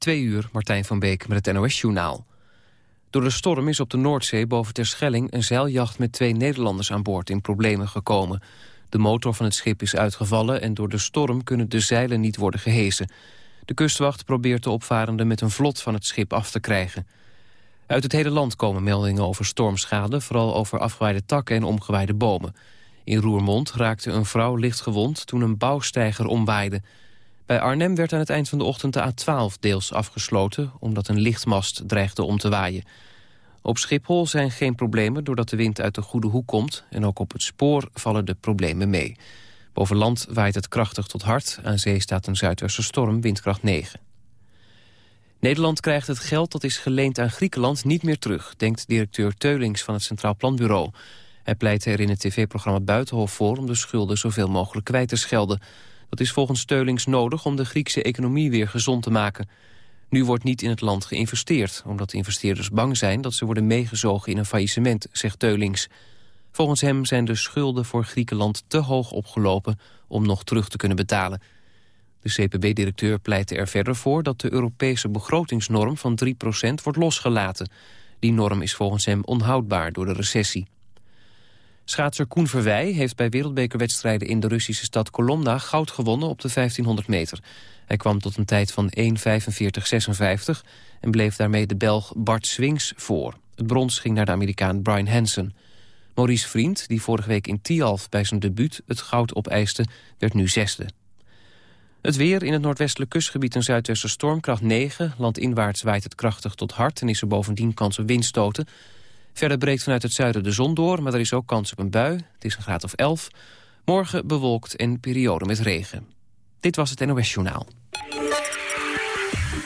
Twee uur, Martijn van Beek met het NOS-journaal. Door de storm is op de Noordzee boven Terschelling... een zeiljacht met twee Nederlanders aan boord in problemen gekomen. De motor van het schip is uitgevallen... en door de storm kunnen de zeilen niet worden gehesen. De kustwacht probeert de opvarenden met een vlot van het schip af te krijgen. Uit het hele land komen meldingen over stormschade... vooral over afgewaaide takken en omgewaaide bomen. In Roermond raakte een vrouw licht gewond toen een bouwsteiger omwaaide... Bij Arnhem werd aan het eind van de ochtend de A12 deels afgesloten... omdat een lichtmast dreigde om te waaien. Op Schiphol zijn geen problemen doordat de wind uit de goede hoek komt... en ook op het spoor vallen de problemen mee. Boven land waait het krachtig tot hard. Aan zee staat een zuidwesterstorm, windkracht 9. Nederland krijgt het geld dat is geleend aan Griekenland niet meer terug... denkt directeur Teulings van het Centraal Planbureau. Hij pleit er in het tv-programma Buitenhof voor... om de schulden zoveel mogelijk kwijt te schelden... Dat is volgens Steulings nodig om de Griekse economie weer gezond te maken. Nu wordt niet in het land geïnvesteerd, omdat investeerders bang zijn dat ze worden meegezogen in een faillissement, zegt Teulings. Volgens hem zijn de schulden voor Griekenland te hoog opgelopen om nog terug te kunnen betalen. De CPB-directeur pleitte er verder voor dat de Europese begrotingsnorm van 3% wordt losgelaten. Die norm is volgens hem onhoudbaar door de recessie. Schaatser Koen Verwij heeft bij wereldbekerwedstrijden in de Russische stad Kolomna goud gewonnen op de 1500 meter. Hij kwam tot een tijd van 1.45.56 en bleef daarmee de Belg Bart Swings voor. Het brons ging naar de Amerikaan Brian Hansen. Maurice Vriend, die vorige week in Tialf bij zijn debuut het goud opeiste, werd nu zesde. Het weer in het noordwestelijk kustgebied een zuidwesten stormkracht 9. Landinwaarts waait het krachtig tot hard en is er bovendien kans op windstoten. Verder breekt vanuit het zuiden de zon door, maar er is ook kans op een bui. Het is een graad of 11. Morgen bewolkt en periode met regen. Dit was het NOS Journaal.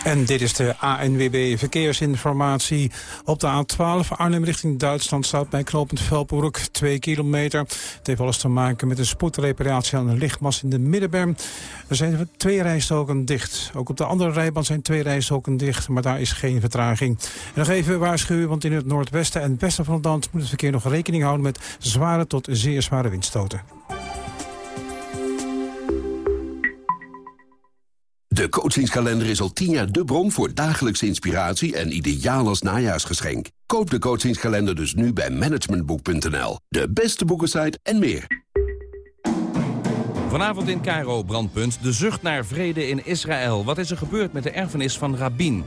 En dit is de ANWB Verkeersinformatie. Op de A12 Arnhem richting Duitsland staat bij knooppunt Velpenbroek 2 kilometer. Het heeft alles te maken met een spoedreparatie aan een lichtmas in de middenberm. Er zijn twee rijstoken dicht. Ook op de andere rijbaan zijn twee rijstoken dicht, maar daar is geen vertraging. En nog even waarschuwen, want in het noordwesten en westen van het land moet het verkeer nog rekening houden met zware tot zeer zware windstoten. De coachingskalender is al tien jaar de bron voor dagelijkse inspiratie en ideaal als najaarsgeschenk. Koop de coachingskalender dus nu bij managementboek.nl. De beste boekensite en meer. Vanavond in Cairo, brandpunt, de zucht naar vrede in Israël. Wat is er gebeurd met de erfenis van Rabin?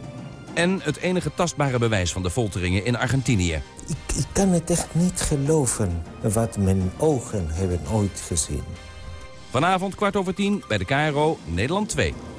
En het enige tastbare bewijs van de folteringen in Argentinië. Ik, ik kan het echt niet geloven wat mijn ogen hebben ooit gezien. Vanavond kwart over tien bij de Cairo, Nederland 2.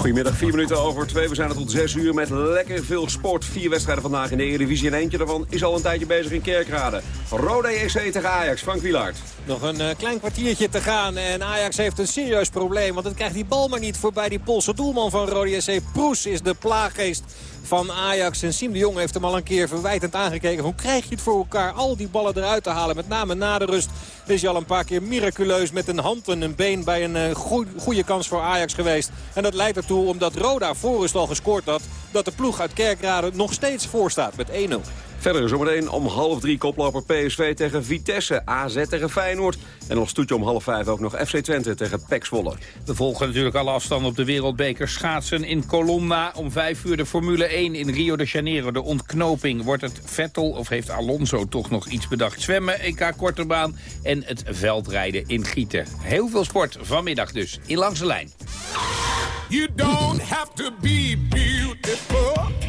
Goedemiddag, vier minuten over twee. We zijn er tot zes uur met lekker veel sport. Vier wedstrijden vandaag in de Eredivisie en eentje daarvan is al een tijdje bezig in Kerkrade. Rode EC tegen Ajax, Frank Wielaert. Nog een uh, klein kwartiertje te gaan en Ajax heeft een serieus probleem. Want het krijgt die bal maar niet voorbij die Poolse doelman van Rode EC. Proes is de plaaggeest van Ajax. En Siem de Jong heeft hem al een keer verwijtend aangekeken. Hoe krijg je het voor elkaar al die ballen eruit te halen? Met name na de rust is al een paar keer miraculeus met een hand en een been bij een uh, goede kans voor Ajax geweest. En dat leidt ertoe, omdat Roda voor rust al gescoord had, dat de ploeg uit Kerkrade nog steeds voor staat met 1-0. Verder zometeen om half drie koploper PSV tegen Vitesse, AZ tegen Feyenoord. En nog stoetje om half vijf ook nog FC Twente tegen PEC Zwolle. We volgen natuurlijk alle afstanden op de wereldbeker. Schaatsen in Colomna om vijf uur de Formule 1 in Rio de Janeiro. De ontknoping. Wordt het Vettel of heeft Alonso toch nog iets bedacht? Zwemmen, EK Korterbaan en het veldrijden in Gieten. Heel veel sport vanmiddag dus in Langs de Lijn. You don't have to be beautiful.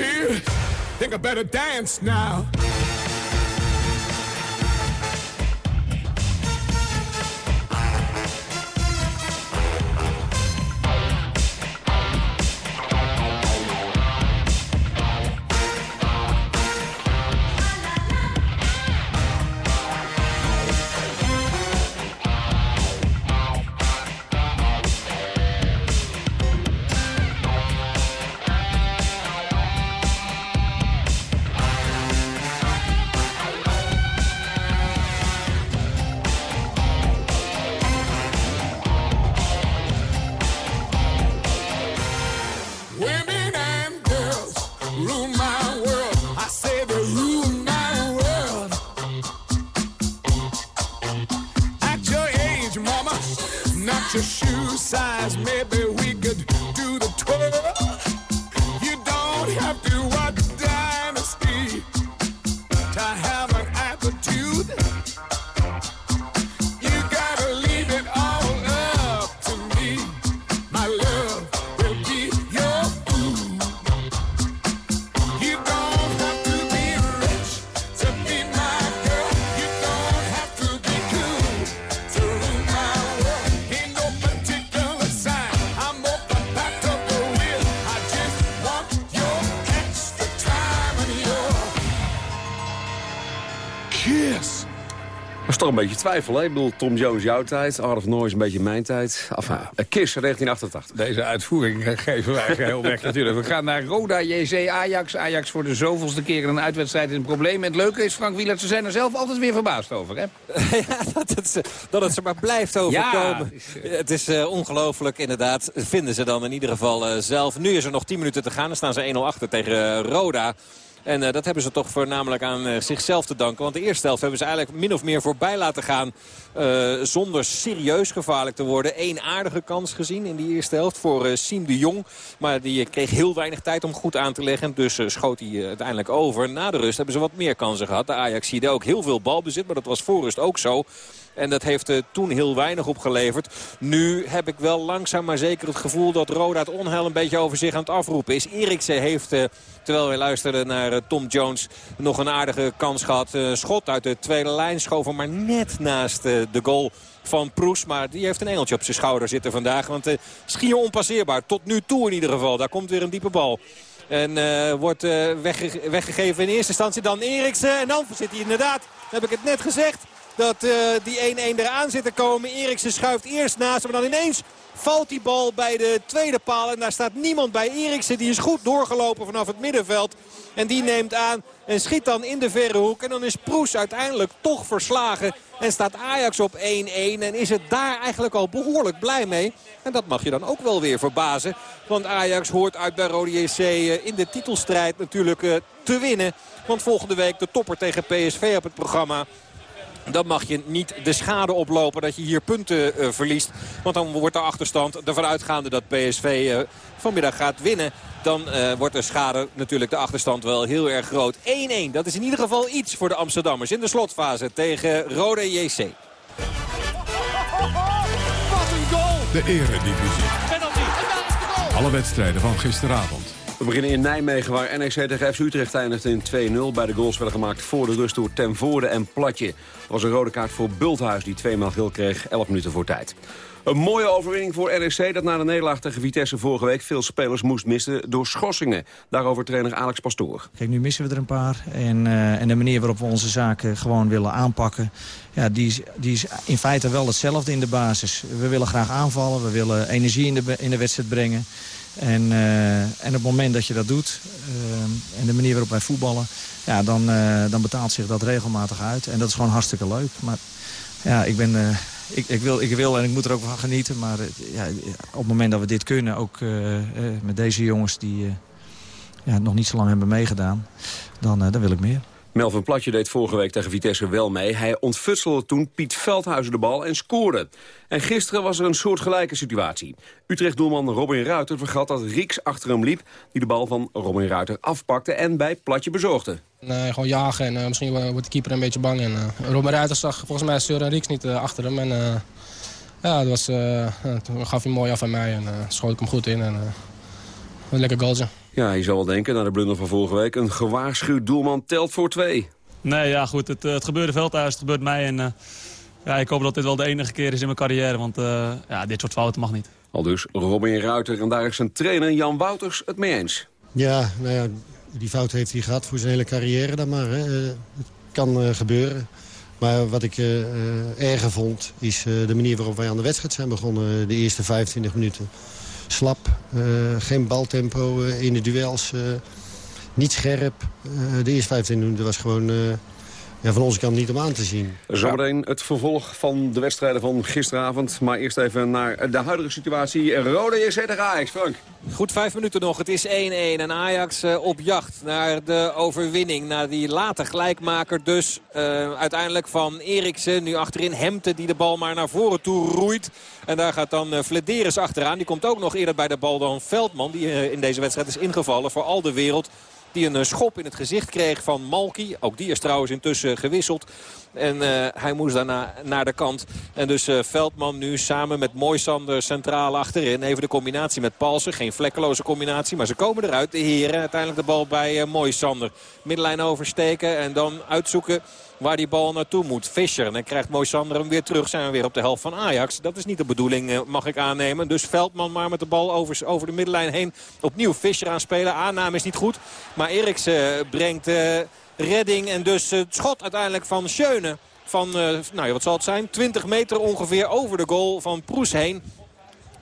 kid. Think I better dance now. We could do the twirl. Beetje twijfel, hè? Ik bedoel, Tom Jones jouw tijd, Art of Noise een beetje mijn tijd. Enfin, een Kiss 1988. Deze uitvoering geven wij geheel weg natuurlijk. We gaan naar Roda, JC, Ajax. Ajax voor de zoveelste keer in een uitwedstrijd in een probleem. En het leuke is, Frank Wielert, ze zijn er zelf altijd weer verbaasd over, hè? ja, dat het, ze- dat het ze maar blijft overkomen. het is eh, ongelooflijk, inderdaad. Vinden ze dan in ieder geval eh, zelf. Nu is er nog 10 minuten te gaan. Dan staan ze 1-0 achter tegen eh, Roda. En eh, dat hebben ze toch voornamelijk aan eh, zichzelf te danken. Want de eerste helft hebben ze eigenlijk min of meer voorbij laten gaan. eh, zonder serieus gevaarlijk te worden. Eén aardige kans gezien in die eerste helft voor Siem de Jong. Maar die kreeg heel weinig tijd om goed aan te leggen. Dus schoot hij uiteindelijk over. Na de rust hebben ze wat meer kansen gehad. De Ajax hier ook heel veel balbezit. Maar dat was voor rust ook zo. En dat heeft toen heel weinig opgeleverd. Nu heb ik wel langzaam maar zeker het gevoel dat Roda het onheil een beetje over zich aan het afroepen is. Eriksen heeft, eh, terwijl we luisterden naar eh, Tom Jones, nog een aardige kans gehad. Eh, schot uit de tweede lijn schoven maar net naast de goal van Proes. Maar die heeft een engeltje op zijn schouder zitten vandaag. Want eh, schier onpasseerbaar. Tot nu toe in ieder geval. Daar komt weer een diepe bal. En wordt wegge- weggegeven in eerste instantie dan Eriksen. En dan zit hij inderdaad, heb ik het net gezegd, dat eh, die 1-1 eraan zit te komen. Eriksen schuift eerst naast hem. Maar dan ineens valt die bal bij de tweede paal. En daar staat niemand bij. Eriksen die is goed doorgelopen vanaf het middenveld. En die neemt aan en schiet dan in de verre hoek. En dan is Proes uiteindelijk toch verslagen. En staat Ajax op 1-1. En is het daar eigenlijk al behoorlijk blij mee. En dat mag je dan ook wel weer verbazen. Want Ajax hoort uit bij Rode JC eh, in de titelstrijd natuurlijk eh, te winnen. Want volgende week de topper tegen PSV op het programma. Dan mag je niet de schade oplopen dat je hier punten uh, verliest. Want dan wordt de achterstand ervan uitgaande dat PSV uh, vanmiddag gaat winnen. Dan uh, wordt de schade natuurlijk de achterstand wel heel erg groot. 1-1, dat is in ieder geval iets voor de Amsterdammers in de slotfase tegen Rode JC. Wat een goal! De eredivisie. Penalty. En daar is de goal! Alle wedstrijden van gisteravond. We beginnen in Nijmegen waar NEC tegen FC Utrecht eindigt in 2-0. Beide goals werden gemaakt voor de rust door Ten Voorde en Platje. Was een rode kaart voor Bulthuis die tweemaal geel kreeg, 11 minuten voor tijd. Een mooie overwinning voor NEC dat na de nederlaag tegen Vitesse vorige week... veel spelers moest missen door schorsingen. Daarover trainer Alex Pastoor. Kijk, nu missen we er een paar. En, uh, en de manier waarop we onze zaken gewoon willen aanpakken... Ja, die, is, die is in feite wel hetzelfde in de basis. We willen graag aanvallen, we willen energie in de, in de wedstrijd brengen... En, uh, en op het moment dat je dat doet, uh, en de manier waarop wij voetballen... Ja, dan, uh, dan betaalt zich dat regelmatig uit. En dat is gewoon hartstikke leuk. Maar ja, ik, ben, ik, ik, wil, ik wil en ik moet er ook van genieten. Maar ja, op het moment dat we dit kunnen, ook met deze jongens... die ja, nog niet zo lang hebben meegedaan, dan, dan wil ik meer. Melvin Platje deed vorige week tegen Vitesse wel mee. Hij ontfutselde toen Piet Veldhuizen de bal en scoorde. En gisteren was er een soortgelijke situatie. Utrecht-doelman Robin Ruiter vergat dat Rieks achter hem liep... die de bal van Robin Ruiter afpakte en bij Platje bezorgde. Nee, gewoon jagen en uh, misschien wordt de keeper een beetje bang. En, uh, Robin Ruiter zag volgens mij Søren Rieks niet uh, achter hem. En ja, dat was, toen gaf hij mooi af aan mij en schoot ik hem goed in. En, een lekker goaltje. Ja, je zal wel denken, na de blunder van vorige week... een gewaarschuwd doelman telt voor twee. Nee, ja, goed. Het, het gebeurde veldhuis, het gebeurt mij. En uh, ja, ik hoop dat dit wel de enige keer is in mijn carrière. Want uh, ja, dit soort fouten mag niet. Al dus Robin Ruiter en daar is zijn trainer Jan Wouters het mee eens. Ja, nou ja, die fout heeft hij gehad voor zijn hele carrière dan maar. Hè. Uh, het kan gebeuren. Maar wat ik erger vond, is de manier waarop wij aan de wedstrijd zijn begonnen. De eerste 25 minuten slap, geen baltempo in de duels, niet scherp. de eerste 15 minuten was gewoon ja, van onze kant niet om aan te zien. Zometeen het vervolg van de wedstrijden van gisteravond. Maar eerst even naar de huidige situatie. Rode JC tegen Ajax, Frank. Goed vijf minuten nog. Het is 1-1 en Ajax uh, op jacht naar de overwinning. Naar die late gelijkmaker dus. Uh, uiteindelijk van Eriksen. Nu achterin Hemte die de bal maar naar voren toe roeit. En daar gaat dan uh, Flederis achteraan. Die komt ook nog eerder bij de bal dan Veldman. Die in deze wedstrijd is ingevallen voor al de wereld. Die een schop in het gezicht kreeg van Malky. Ook die is trouwens intussen gewisseld. En uh, hij moest daarna naar de kant. En dus uh, Veldman nu samen met Moisander centraal achterin. Even de combinatie met Palsen. Geen vlekkeloze combinatie, maar ze komen eruit. De heren uiteindelijk de bal bij uh, Moisander. Middenlijn oversteken en dan uitzoeken waar die bal naartoe moet. Fischer. En dan krijgt Moisander hem weer terug. Zijn we weer op de helft van Ajax. Dat is niet de bedoeling, mag ik aannemen. Dus Veldman maar met de bal over, over de middenlijn heen. Opnieuw Fischer aanspelen. Aanname is niet goed. Maar Eriksen brengt redding. En dus het schot uiteindelijk van Schöne. Van, nou ja, wat zal het zijn? 20 meter ongeveer over de goal van Proes heen.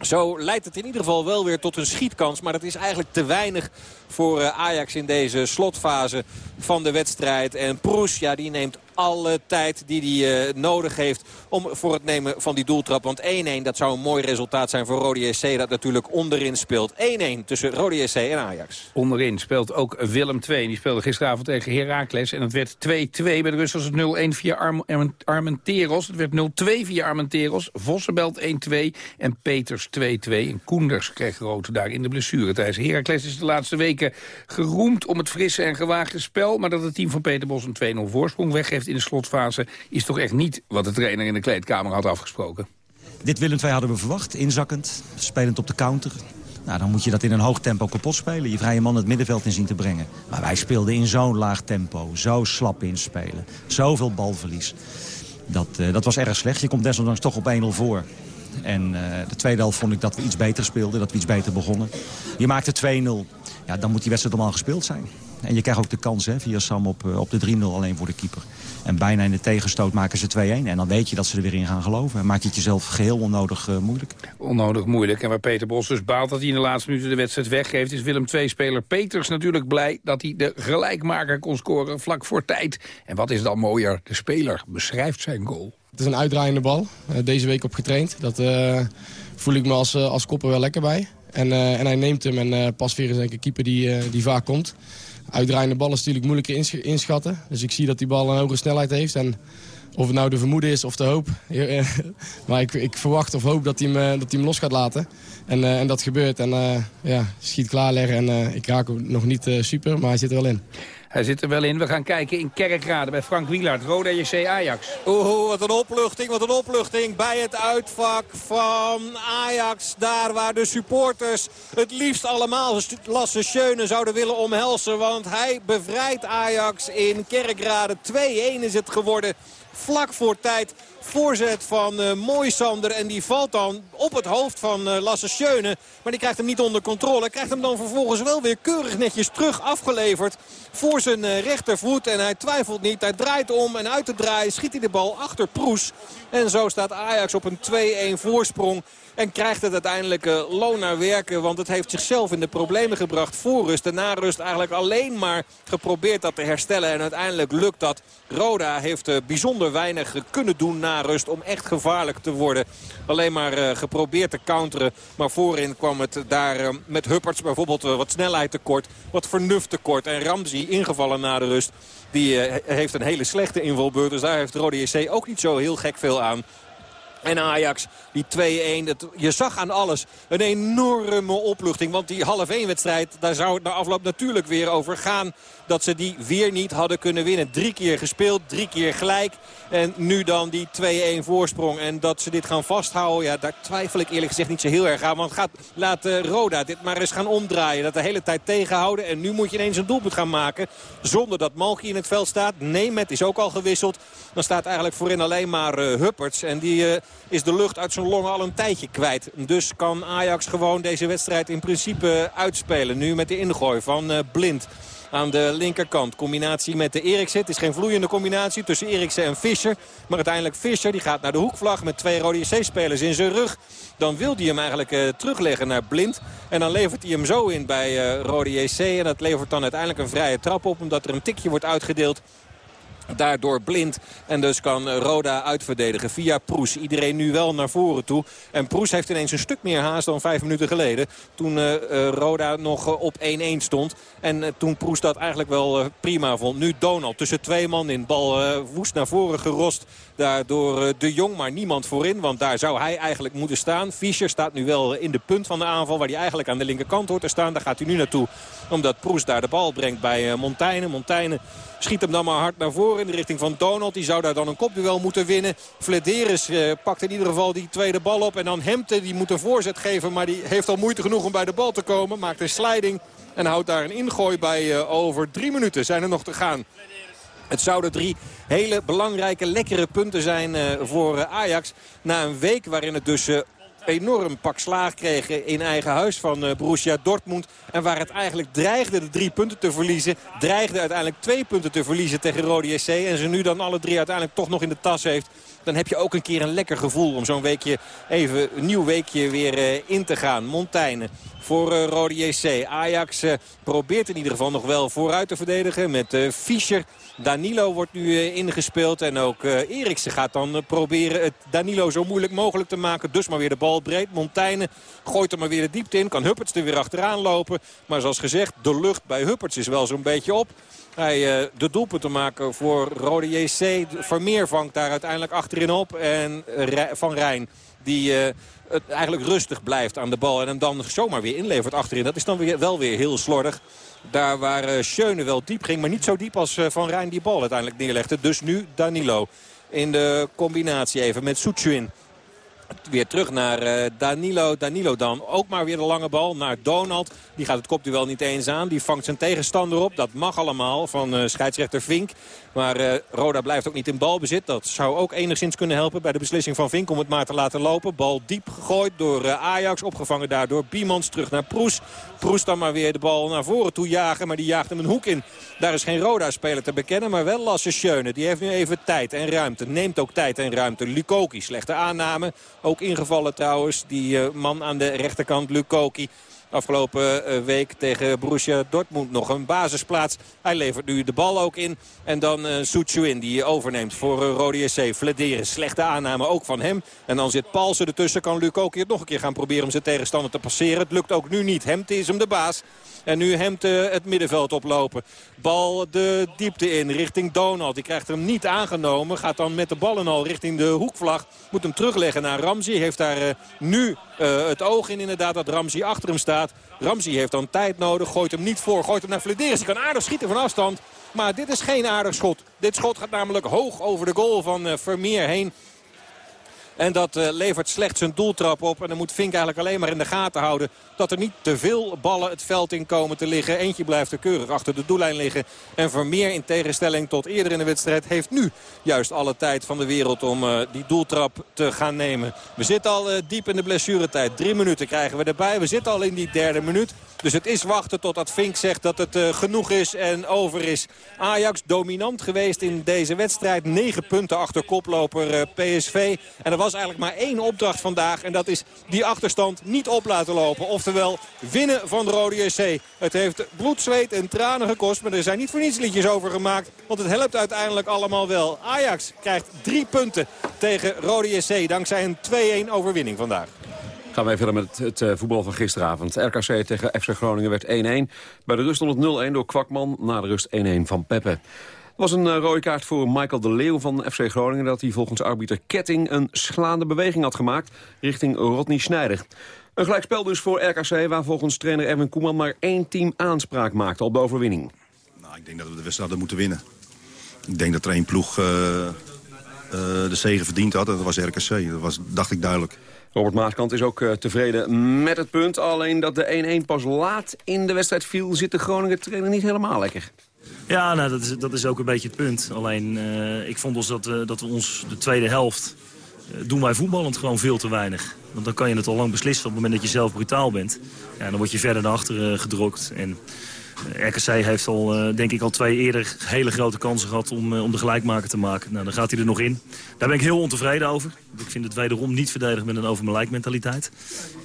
Zo leidt het in ieder geval wel weer tot een schietkans. Maar dat is eigenlijk te weinig voor Ajax in deze slotfase van de wedstrijd. En Proes, ja, die neemt alle tijd die hij uh, nodig heeft om, voor het nemen van die doeltrap. Want 1-1, dat zou een mooi resultaat zijn voor Rode SC dat natuurlijk onderin speelt. 1-1 tussen Rode SC en Ajax. Onderin speelt ook Willem II. Die speelde gisteravond tegen Heracles. En het werd 2-2. Bij de rust was het 0-1 via Arm Armenteros. Het werd 0-2 via Armenteros. Vossenbelt 1-2 en Peters 2-2. En Koenders kreeg rood daar in de blessure thuis. Heracles is de laatste weken geroemd om het frisse en gewaagde spel. Maar dat het team van Peter Bos een 2-0 voorsprong weggeeft in de slotfase... is toch echt niet wat de trainer in de kleedkamer had afgesproken. Dit Willem II hadden we verwacht, inzakkend, spelend op de counter. Nou, dan moet je dat in een hoog tempo kapot spelen. Je vrije man het middenveld in zien te brengen. Maar wij speelden in zo'n laag tempo, zo slap inspelen. Zoveel balverlies. Dat, uh, dat was erg slecht. Je komt desondanks toch op 1-0 voor. En uh, de tweede helft vond ik dat we iets beter speelden, dat we iets beter begonnen. Je maakte 2-0. Ja, dan moet die wedstrijd allemaal gespeeld zijn. En je krijgt ook de kans hè, via Sam op, op de 3-0 alleen voor de keeper. En bijna in de tegenstoot maken ze 2-1. En dan weet je dat ze er weer in gaan geloven. En maak je het jezelf geheel onnodig uh, moeilijk. Onnodig moeilijk. En waar Peter Bos dus baalt dat hij in de laatste minuten de wedstrijd weggeeft... is Willem II-speler Peters natuurlijk blij dat hij de gelijkmaker kon scoren vlak voor tijd. En wat is dan mooier? De speler beschrijft zijn goal. Het is een uitdraaiende bal. Uh, deze week op getraind. Dat uh, voel ik me als, als kopper wel lekker bij. En, en hij neemt hem en Pasveer is denk ik een keeper die, die vaak komt. Uitdraaiende bal is natuurlijk moeilijker inschatten. Dus ik zie dat die bal een hogere snelheid heeft. En of het nou de vermoeden is of de hoop. Eh, maar ik, ik verwacht of hoop dat hij hem, dat hij hem los gaat laten. En, en dat gebeurt. En uh, ja, schiet klaarleggen. En ik raak hem nog niet super, maar hij zit er wel in. Hij zit er wel in. We gaan kijken in Kerkrade bij Frank Wielaert. Roda JC Ajax. Oeh, wat een opluchting, wat een opluchting bij het uitvak van Ajax. Daar waar de supporters het liefst allemaal Lasse Schöne zouden willen omhelzen. Want hij bevrijdt Ajax in Kerkrade. 2-1 is het geworden vlak voor tijd. Voorzet van uh, Moisander en die valt dan op het hoofd van uh, Lasse Schöne. Maar die krijgt hem niet onder controle. Krijgt hem dan vervolgens wel weer keurig netjes terug afgeleverd voor zijn uh, rechtervoet. En hij twijfelt niet. Hij draait om en uit te draaien schiet hij de bal achter Proes. En zo staat Ajax op een 2-1 voorsprong. En krijgt het uiteindelijk uh, loon naar werken. Want het heeft zichzelf in de problemen gebracht voor rust. En na rust eigenlijk alleen maar geprobeerd dat te herstellen. En uiteindelijk lukt dat. Roda heeft bijzonder weinig kunnen doen na rust om echt gevaarlijk te worden. Alleen maar uh, geprobeerd te counteren. Maar voorin kwam het daar met Hupperts bijvoorbeeld wat snelheid tekort. Wat vernuft tekort. En Ramsey ingevallen na de rust. Die heeft een hele slechte invalbeurt. Dus daar heeft Roda JC ook niet zo heel gek veel aan. En Ajax, die 2-1. Je zag aan alles een enorme opluchting. Want die half 1 wedstrijd, daar zou het na afloop natuurlijk weer over gaan. Dat ze die weer niet hadden kunnen winnen. Drie keer gespeeld, drie keer gelijk. En nu dan die 2-1 voorsprong. En dat ze dit gaan vasthouden, ja, daar twijfel ik eerlijk gezegd niet zo heel erg aan. Want gaat, laat uh, Roda dit maar eens gaan omdraaien. Dat de hele tijd tegenhouden. En nu moet je ineens een doelpunt gaan maken. Zonder dat Malki in het veld staat. Nemet is ook al gewisseld. Dan staat eigenlijk voorin alleen maar uh, Hupperts. En die uh, is de lucht uit zijn longen al een tijdje kwijt. Dus kan Ajax gewoon deze wedstrijd in principe uitspelen. Nu met de ingooi van Blind aan de linkerkant. Combinatie met de Eriksen. Het is geen vloeiende combinatie tussen Eriksen en Fischer. Maar uiteindelijk Fischer die gaat naar de hoekvlag met twee Rode C-spelers in zijn rug. Dan wil hij hem eigenlijk uh, terugleggen naar Blind. En dan levert hij hem zo in bij uh, Rode JC. En dat levert dan uiteindelijk een vrije trap op. Omdat er een tikje wordt uitgedeeld Daardoor blind. En dus kan Roda uitverdedigen via Proes. Iedereen nu wel naar voren toe. En Proes heeft ineens een stuk meer haast dan vijf minuten geleden. Toen uh, Roda nog uh, op 1-1 stond. En toen Proes dat eigenlijk wel prima vond. Nu Donald tussen twee man in. Bal woest naar voren gerost. Daardoor De Jong, maar niemand voorin. Want daar zou hij eigenlijk moeten staan. Fischer staat nu wel in de punt van de aanval. Waar hij eigenlijk aan de linkerkant hoort te staan. Daar gaat hij nu naartoe. Omdat Proes daar de bal brengt bij Montaigne. Montaigne Schiet hem dan maar hard naar voren in de richting van Donald. Die zou daar dan een kopduel moeten winnen. Flederis eh, pakt in ieder geval die tweede bal op. En dan Hemte die moet een voorzet geven. Maar die heeft al moeite genoeg om bij de bal te komen. Maakt een sliding en houdt daar een ingooi bij uh, over. Drie minuten zijn er nog te gaan. Het zouden drie hele belangrijke, lekkere punten zijn uh, voor Ajax. Na een week waarin het dus enorm pak slaag kregen in eigen huis van uh, Borussia Dortmund. En waar het eigenlijk dreigde de drie punten te verliezen. Dreigde uiteindelijk twee punten te verliezen tegen Rode SC. En ze nu dan alle drie uiteindelijk toch nog in de tas heeft. Dan heb je ook een keer een lekker gevoel om zo'n weekje even een nieuw weekje weer uh, in te gaan. Montaigne voor uh, Rode JC. Ajax uh, probeert in ieder geval nog wel vooruit te verdedigen met Fischer. Danilo wordt nu ingespeeld en ook Eriksen gaat dan proberen het Danilo zo moeilijk mogelijk te maken. Dus maar weer de bal breed. Montaigne gooit er maar weer de diepte in. Kan Hupperts er weer achteraan lopen. Maar zoals gezegd, de lucht bij Hupperts is wel zo'n beetje op. Hij de doelpunten maken voor Rode JC. Vermeer vangt daar uiteindelijk achterin op. En Van Rijn die het eigenlijk rustig blijft aan de bal. En hem dan zomaar weer inlevert achterin. Dat is dan weer, wel weer heel slordig. Daar waar Schöne wel diep ging. Maar niet zo diep als Van Rijn die bal uiteindelijk neerlegde. Dus nu Danilo. In de combinatie even met Soetsuin. Weer terug naar uh, Danilo. Danilo dan ook maar weer de lange bal naar Donald. Die gaat het kopduel niet eens aan. Die vangt zijn tegenstander op. Dat mag allemaal van uh, scheidsrechter Vink. Maar uh, Roda blijft ook niet in balbezit. Dat zou ook enigszins kunnen helpen bij de beslissing van Vink om het maar te laten lopen. Bal diep gegooid door Ajax. Opgevangen daardoor Biemans terug naar Proes. Proes dan maar weer de bal naar voren toe jagen. Maar die jaagt hem een hoek in. Daar is geen Roda-speler te bekennen. Maar wel Lasse Schöne. Die heeft nu even tijd en ruimte. Neemt ook tijd en ruimte. Lukoki, slechte aanname. Ook ingevallen trouwens. Die uh, man aan de rechterkant, Lukoki. Afgelopen eh, week tegen Borussia Dortmund nog een basisplaats. Hij levert nu de bal ook in. En dan uh, Soetjuin die overneemt voor uh, Rode SC. Slechte aanname ook van hem. En dan zit Paulsen ertussen. Kan Lukoki het nog een keer gaan proberen om zijn tegenstander te passeren. Het lukt ook nu niet. Hemte is hem de baas. En nu Hemte het middenveld oplopen. Bal de diepte in richting Donald. Die krijgt hem niet aangenomen. Gaat dan met de ballen al richting de hoekvlag. Moet hem terugleggen naar Ramsey. Heeft daar nu uh, het oog in inderdaad dat Ramsey achter hem staat. Ramsey heeft dan tijd nodig. Gooit hem niet voor. Gooit hem naar Flederis. Die kan aardig schieten van afstand. Maar dit is geen aardig schot. Dit schot gaat namelijk hoog over de goal van uh, Vermeer heen. En dat uh, levert slechts een doeltrap op. En dan moet Vink eigenlijk alleen maar in de gaten houden... dat er niet te veel ballen het veld in komen te liggen. Eentje blijft er keurig achter de doellijn liggen. En Vermeer in tegenstelling tot eerder in de wedstrijd... heeft nu juist alle tijd van de wereld om uh, die doeltrap te gaan nemen. We zitten al uh, diep in de blessuretijd. Drie minuten krijgen we erbij. We zitten al in die derde minuut. Dus het is wachten totdat Vink zegt dat het uh, genoeg is en over is. Ajax dominant geweest in deze wedstrijd. 9 punten achter koploper PSV. En er was eigenlijk maar één opdracht vandaag. En dat is die achterstand niet op laten lopen. Oftewel winnen van de Rode SC. Het heeft bloed, zweet en tranen gekost. Maar er zijn niet voor niets liedjes over gemaakt. Want het helpt uiteindelijk allemaal wel. Ajax krijgt drie punten tegen Rode SC. Dankzij een 2-1 overwinning vandaag. Gaan wij verder met het uh, voetbal van gisteravond. RKC tegen FC Groningen werd 1-1. Bij de rust stond het 0-1 door Kwakman. Na de rust 1-1 van Peppe. Was een uh, rode kaart voor Michael de Leeuw van FC Groningen... dat hij volgens arbiter Ketting een slaande beweging had gemaakt... richting Rodney Snijder. Een gelijkspel dus voor RKC... waar volgens trainer Erwin Koeman maar één team aanspraak maakte op de overwinning. Nou, ik denk dat we de wedstrijd hadden moeten winnen. Ik denk dat er één ploeg uh, de zegen verdiend had. Dat was RKC. Dat was, dacht ik duidelijk. Robert Maaskant is ook uh, tevreden met het punt. Alleen dat de 1-1 pas laat in de wedstrijd viel... zit de Groningen trainer niet helemaal lekker. Ja, nou, dat, is, dat is ook een beetje het punt. Alleen, uh, ik vond ons dat, uh, dat we ons de tweede helft... doen wij voetballend gewoon veel te weinig. Want dan kan je het al lang beslissen op het moment dat je zelf brutaal bent. Ja, dan word je verder naar achteren gedrukt. En RKC heeft al, denk ik, al twee eerder hele grote kansen gehad om, om de gelijkmaker te maken. Nou, dan gaat hij er nog in. Daar ben ik heel ontevreden over. Ik vind het wederom niet verdedigen met een over mentaliteit.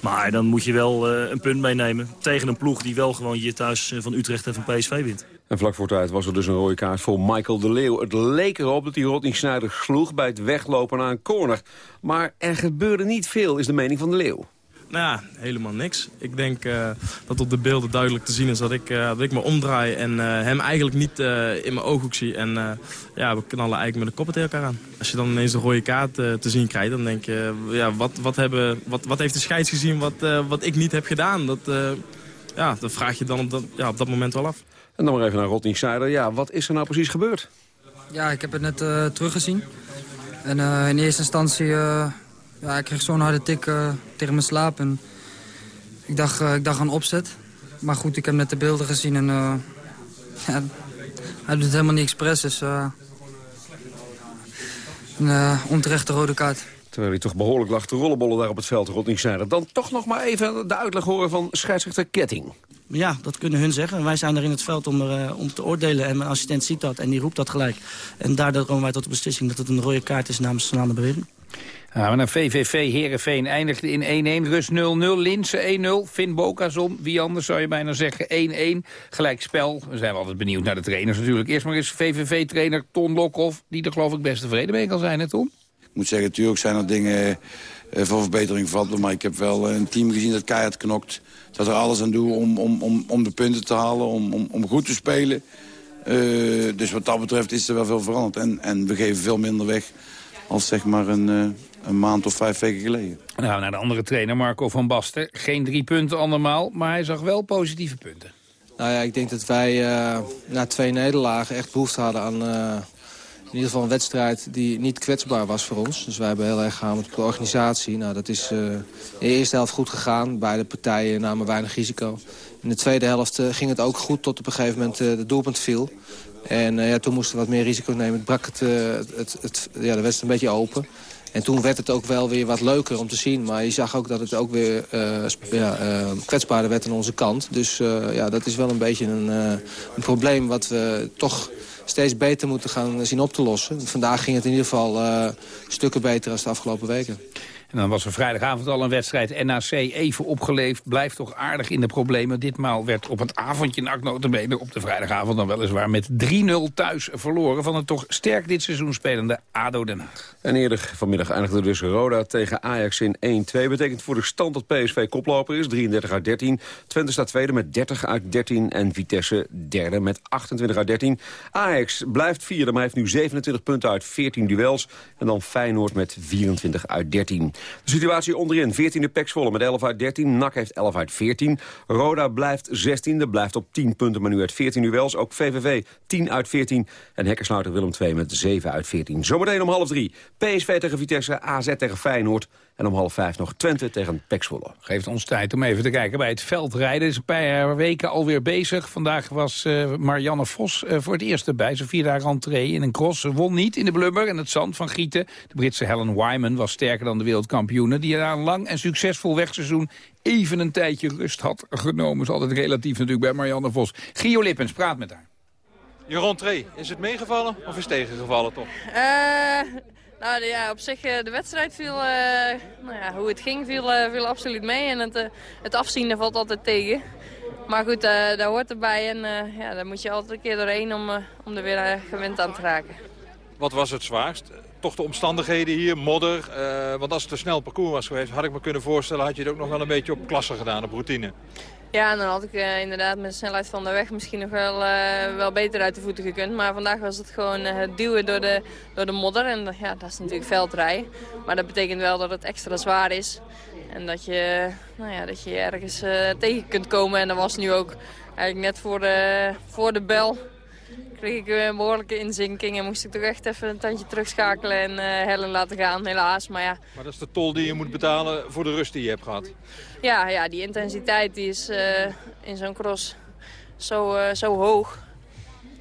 Maar dan moet je wel een punt meenemen tegen een ploeg die wel gewoon je thuis van Utrecht en van PSV wint. En vlak voor tijd was er dus een rode kaart voor Michael de Leeuw. Het leek erop dat hij Rodney Sneijder sloeg bij het weglopen naar een corner. Maar er gebeurde niet veel, is de mening van de Leeuw. Nou ja, helemaal niks. Ik denk uh, dat op de beelden duidelijk te zien is dat ik, uh, dat ik me omdraai en uh, hem eigenlijk niet in mijn ooghoek zie. En ja, we knallen eigenlijk met de koppen tegen elkaar aan. Als je dan ineens een rode kaart te zien krijgt, dan denk je... ja, wat, wat, hebben, wat, wat heeft de scheids gezien wat, wat ik niet heb gedaan? Dat, ja, dat vraag je dan op dat, ja, op dat moment wel af. En dan maar even naar Rodney Seider. Ja, wat is er nou precies gebeurd? Ja, ik heb het net teruggezien. En in eerste instantie... Ja, ik kreeg zo'n harde tik tegen mijn slaap. En ik dacht, ik dacht aan opzet. Maar goed, ik heb net de beelden gezien en ja, hij doet het helemaal niet expres. Dus een onterechte rode kaart. Terwijl hij toch behoorlijk lag te rollenbollen daar op het veld, Rodney Snijder. Dan toch nog maar even de uitleg horen van scheidsrechter Ketting. Ja, dat kunnen hun zeggen. Wij zijn er in het veld om, er, om te oordelen. En mijn assistent ziet dat en die roept dat gelijk. En daardoor komen wij tot de beslissing dat het een rode kaart is namens slaande beweging. Gaan we naar VVV. Herenveen eindigde in 1-1. Rust 0-0. Linse 1-0. Finn Bokazon. Wie anders zou je bijna zeggen. 1-1. Gelijk spel. We zijn altijd benieuwd naar de trainers natuurlijk. Eerst maar eens VVV-trainer Ton Lokhoff. Die er geloof ik best tevreden mee kan zijn, hè Ton? Ik moet zeggen, natuurlijk zijn er dingen uh, voor verbetering gevallen. Maar ik heb wel een team gezien dat keihard knokt. Dat er alles aan doet om, om, om, om de punten te halen. Om, om, om goed te spelen. Uh, dus wat dat betreft is er wel veel veranderd. En, en we geven veel minder weg als zeg maar een... Uh, een maand of vijf weken geleden. Nou, naar de andere trainer, Marco van Basten. Geen drie punten andermaal, maar hij zag wel positieve punten. Nou ja, ik denk dat wij uh, na twee nederlagen echt behoefte hadden aan... In ieder geval een wedstrijd die niet kwetsbaar was voor ons. Dus wij hebben heel erg gegaan met de organisatie. Nou, dat is uh, in de eerste helft goed gegaan. Beide partijen namen weinig risico. In de tweede helft ging het ook goed tot op een gegeven moment de doelpunt viel. En ja, toen moesten we wat meer risico nemen. Het brak het, het, het, ja, de wedstrijd een beetje open. En toen werd het ook wel weer wat leuker om te zien. Maar je zag ook dat het ook weer ja, kwetsbaarder werd aan onze kant. Dus ja, dat is wel een beetje een, een, probleem wat we toch steeds beter moeten gaan zien op te lossen. Vandaag ging het in ieder geval stukken beter dan de afgelopen weken. Dan was er vrijdagavond al een wedstrijd. NAC even opgeleefd, blijft toch aardig in de problemen. Ditmaal werd op het avondje NAC notabene op de vrijdagavond dan weliswaar met 3-0 thuis verloren... van het toch sterk dit seizoen spelende ADO Den Haag. En eerder vanmiddag eindigde dus Roda tegen Ajax in 1-2. Betekent voor de stand dat PSV koploper is, 33 uit 13. Twente staat tweede met 30 uit 13 en Vitesse derde met 28 uit 13. Ajax blijft vierde, maar heeft nu 27 punten uit 14 duels. En dan Feyenoord met 24 uit 13. De situatie onderin, 14e Pek met 11 uit 13. NAC heeft 11 uit 14. Roda blijft 16e, blijft op 10 punten, maar nu uit 14 duels. Ook VVV 10 uit 14. En Hekkersluiter Willem 2 met 7 uit 14. Zometeen om half drie. PSV tegen Vitesse, AZ tegen Feyenoord. En om half vijf nog Twente tegen Pek Zwolle. Geeft ons tijd om even te kijken bij het veldrijden. is een paar weken alweer bezig. Vandaag was uh, Marianne Vos uh, voor het eerst erbij. Zijn vier dagen entree in een cross. Ze won niet in de blubber en het zand van Gieten. De Britse Helen Wyman was sterker dan de wereldkampioene... die na een lang en succesvol wegseizoen even een tijdje rust had genomen. is altijd relatief natuurlijk bij Marianne Vos. Gio Lippens, praat met haar. Je rentree, is het meegevallen of is het tegengevallen toch? Uh, nou ja, op zich de wedstrijd viel, uh, nou ja, hoe het ging, viel, uh, viel absoluut mee. En het, het afzien valt altijd tegen. Maar goed, daar hoort erbij en ja, daar moet je altijd een keer doorheen om, om er weer gewend aan te raken. Wat was het zwaarst? Toch de omstandigheden hier, modder. want als het een snel parcours was geweest, had ik me kunnen voorstellen... had je het ook nog wel een beetje op klasse gedaan, op routine. Ja, dan had ik uh, inderdaad met de snelheid van de weg misschien nog wel, uh, wel beter uit de voeten gekund. Maar vandaag was het gewoon het duwen door de, door de modder. En ja, dat is natuurlijk veldrijden. Maar dat betekent wel dat het extra zwaar is. En dat je, nou ja, dat je ergens tegen kunt komen. En dat was nu ook eigenlijk net voor de, voor de bel kreeg ik een behoorlijke inzinking en moest ik toch echt even een tandje terugschakelen en uh, Helen laten gaan, helaas. Maar, ja. maar dat is de tol die je moet betalen voor de rust die je hebt gehad? Ja, ja die intensiteit die is uh, in zo'n cross zo, uh, zo hoog.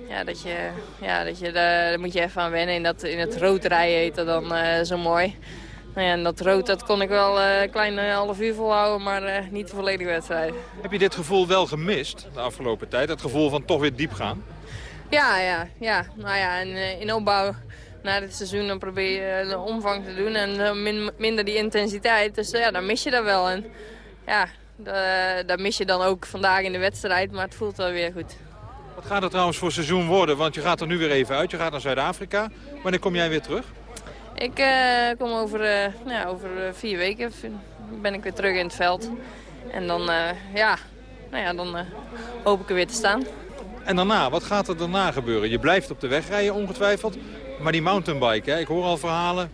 Ja, dat je, ja, dat je, daar, moet je even aan wennen. In, dat, in het rood rijden heet dat dan zo mooi. Nou ja, en dat rood dat kon ik wel een kleine half uur volhouden, maar niet de volledige wedstrijd. Heb je dit gevoel wel gemist de afgelopen tijd? Het gevoel van toch weer diep gaan? Ja, ja, ja. Nou ja, en uh, in opbouw na dit seizoen dan probeer je de omvang te doen en uh, min, minder die intensiteit. Dus uh, ja, dan mis je dat wel. En ja, dat mis je dan ook vandaag in de wedstrijd, maar het voelt wel weer goed. Wat gaat het trouwens voor seizoen worden? Want je gaat er nu weer even uit, je gaat naar Zuid-Afrika. Wanneer kom jij weer terug? Ik kom over, ja, over vier weken ben ik weer terug in het veld. En dan, ja, nou ja, dan hoop ik er weer te staan. En daarna, wat gaat er daarna gebeuren? Je blijft op de weg rijden ongetwijfeld. Maar die mountainbike, hè, ik hoor al verhalen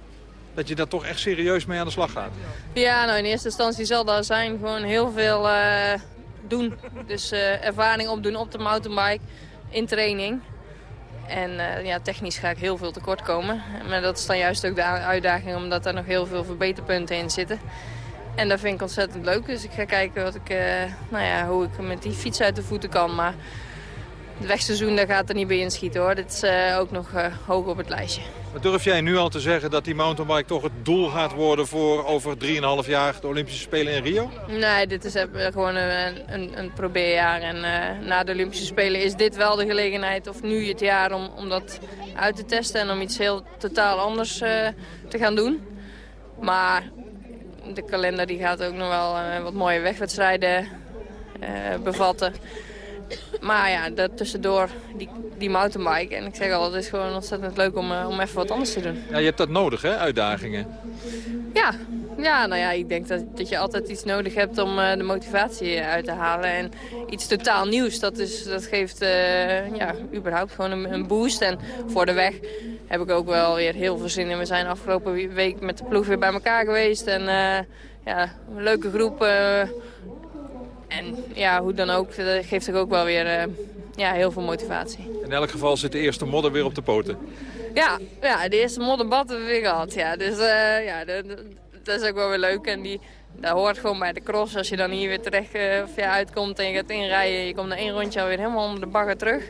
dat je daar toch echt serieus mee aan de slag gaat. Ja, nou in eerste instantie zal dat zijn. Gewoon heel veel uh, doen. Dus uh, ervaring opdoen op de mountainbike in training. En uh, ja, technisch ga ik heel veel tekort komen. Maar dat is dan juist ook de uitdaging omdat er nog heel veel verbeterpunten in zitten. En dat vind ik ontzettend leuk. Dus ik ga kijken wat ik, nou ja, hoe ik met die fiets uit de voeten kan. Maar het wegseizoen daar gaat er niet bij inschieten hoor. Dit is uh, ook nog uh, hoog op het lijstje. Maar durf jij nu al te zeggen dat die mountainbike toch het doel gaat worden voor over 3,5 jaar de Olympische Spelen in Rio? Nee, dit is gewoon een, een, een probeerjaar. En uh, na de Olympische Spelen is dit wel de gelegenheid, of nu het jaar, om, om dat uit te testen. En om iets heel totaal anders te gaan doen. Maar de kalender die gaat ook nog wel wat mooie wegwedstrijden bevatten. Maar ja, dat tussendoor die, die mountainbike. En ik zeg al, het is gewoon ontzettend leuk om, uh, om even wat anders te doen. Ja, je hebt dat nodig, hè, uitdagingen? Ja, ja nou ja, ik denk dat, dat je altijd iets nodig hebt om uh, de motivatie uit te halen. En iets totaal nieuws, dat, is, dat geeft uh, ja, überhaupt gewoon een, een, boost. En voor de weg heb ik ook wel weer heel veel zin in. We zijn afgelopen week met de ploeg weer bij elkaar geweest. En ja, een leuke groep en ja, hoe dan ook, dat geeft zich ook wel weer uh, ja, heel veel motivatie. In elk geval zit de eerste modder weer op de poten. Ja, ja de eerste modderbad hebben we weer gehad. Ja. Dus uh, ja, dat, dat, is ook wel weer leuk. En die, dat hoort gewoon bij de cross. Als je dan hier weer terecht uh, of ja, uitkomt en je gaat inrijden... je komt na één rondje alweer helemaal om de bagger terug...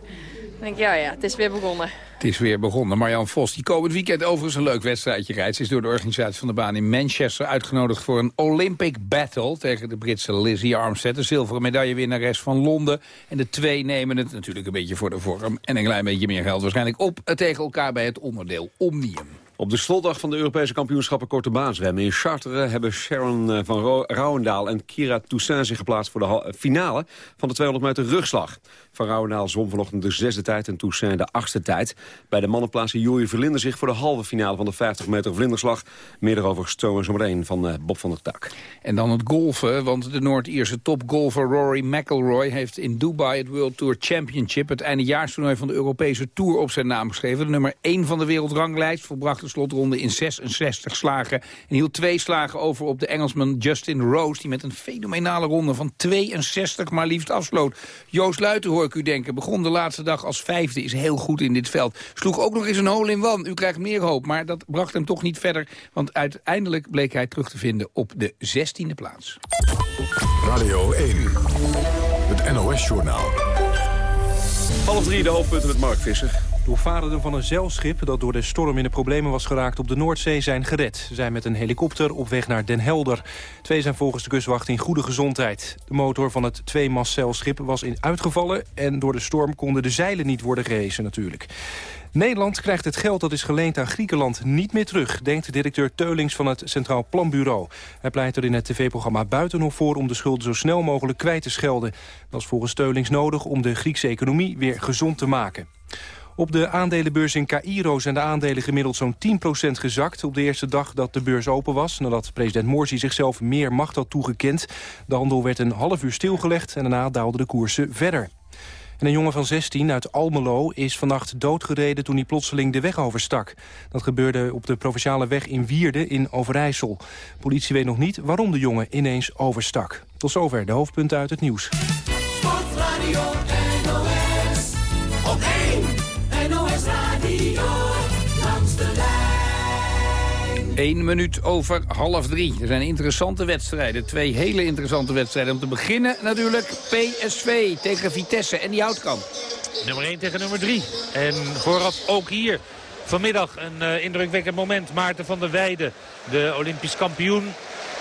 dan denk ik, ja, ja, het is weer begonnen. Het is weer begonnen. Marjan Vos, die komend weekend overigens een leuk wedstrijdje rijdt. Ze is door de organisatie van de baan in Manchester uitgenodigd voor een Olympic Battle tegen de Britse Lizzie Armstead, de zilveren medaillewinnares van Londen. En de twee nemen het natuurlijk een beetje voor de vorm en een klein beetje meer geld waarschijnlijk op tegen elkaar bij het onderdeel Omnium. Op de slotdag van de Europese kampioenschappen korte baanzwemmen in Chartres... hebben Sharon eh, van Ro Rouwendaal en Kira Toussaint zich geplaatst... voor de finale van de 200 meter rugslag. Van Rouwendaal zwom vanochtend de zesde tijd en Toussaint de achtste tijd. Bij de mannen plaatsen Joeri zich voor de halve finale... van de 50 meter vlinderslag. Meer erover stomen zometeen van eh, Bob van der Tak. En dan het golfen, want de Noord-Ierse topgolfer Rory McIlroy... heeft in Dubai het World Tour Championship... het eindejaarstoernooi van de Europese Tour op zijn naam geschreven. De nummer 1 van de wereldranglijst volbracht de slotronde in 66 slagen... en hield twee slagen over op de Engelsman Justin Rose... die met een fenomenale ronde van 62 maar liefst afsloot. Joost Luiten, hoor ik u denken, begon de laatste dag als vijfde... is heel goed in dit veld. Sloeg ook nog eens een hole in one. U krijgt meer hoop, maar dat bracht hem toch niet verder... want uiteindelijk bleek hij terug te vinden op de 16e plaats. Radio 1, het NOS-journaal. Half drie, de hoofdpunten met Mark Visser. De opvarenden van een zeilschip dat door de storm in de problemen was geraakt op de Noordzee zijn gered. Ze zijn met een helikopter op weg naar Den Helder. Twee zijn volgens de kustwacht in goede gezondheid. De motor van het tweemast zeilschip was in uitgevallen en door de storm konden de zeilen niet worden gehesen natuurlijk. Nederland krijgt het geld dat is geleend aan Griekenland niet meer terug... denkt directeur Teulings van het Centraal Planbureau. Hij pleit er in het tv-programma Buitenhof voor... om de schulden zo snel mogelijk kwijt te schelden. Dat is volgens Teulings nodig om de Griekse economie weer gezond te maken. Op de aandelenbeurs in Cairo zijn de aandelen gemiddeld zo'n 10% gezakt... op de eerste dag dat de beurs open was... nadat president Morsi zichzelf meer macht had toegekend. De handel werd een half uur stilgelegd en daarna daalden de koersen verder. En een jongen van 16 uit Almelo is vannacht doodgereden toen hij plotseling de weg overstak. Dat gebeurde op de provinciale weg in Wierde in Overijssel. Politie weet nog niet waarom de jongen ineens overstak. Tot zover de hoofdpunten uit het nieuws. Sportradio lijn. 1 minuut over half drie. Er zijn interessante wedstrijden. Twee hele interessante wedstrijden. Om te beginnen natuurlijk PSV tegen Vitesse en die houtkamp. Nummer 1 tegen nummer 3. En vooraf ook hier vanmiddag een eh, indrukwekkend moment. Maarten van der Weijden, de Olympisch kampioen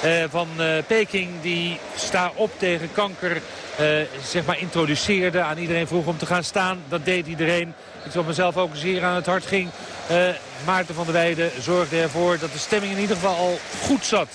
eh, van eh, Peking. Die sta op tegen kanker zeg maar introduceerde. Aan iedereen vroeg om te gaan staan. Dat deed iedereen. Iets wat mezelf ook zeer aan het hart ging. Eh, Maarten van der Weijden zorgde ervoor dat de stemming in ieder geval al goed zat.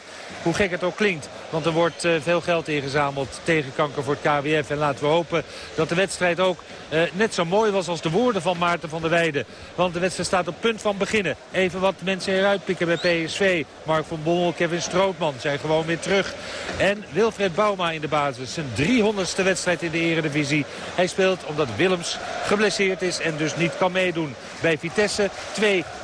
Hoe gek het ook klinkt. Want er wordt eh, veel geld ingezameld tegen kanker voor het KWF. En laten we hopen dat de wedstrijd ook eh, net zo mooi was als de woorden van Maarten van der Weijden. Want de wedstrijd staat op punt van beginnen. Even wat mensen eruit pikken bij PSV. Mark van Bommel, Kevin Strootman zijn gewoon weer terug. En Wilfred Bouma in de basis. Zijn 300ste wedstrijd in de eredivisie. Hij speelt omdat Willems geblesseerd is en dus niet kan meedoen. Bij Vitesse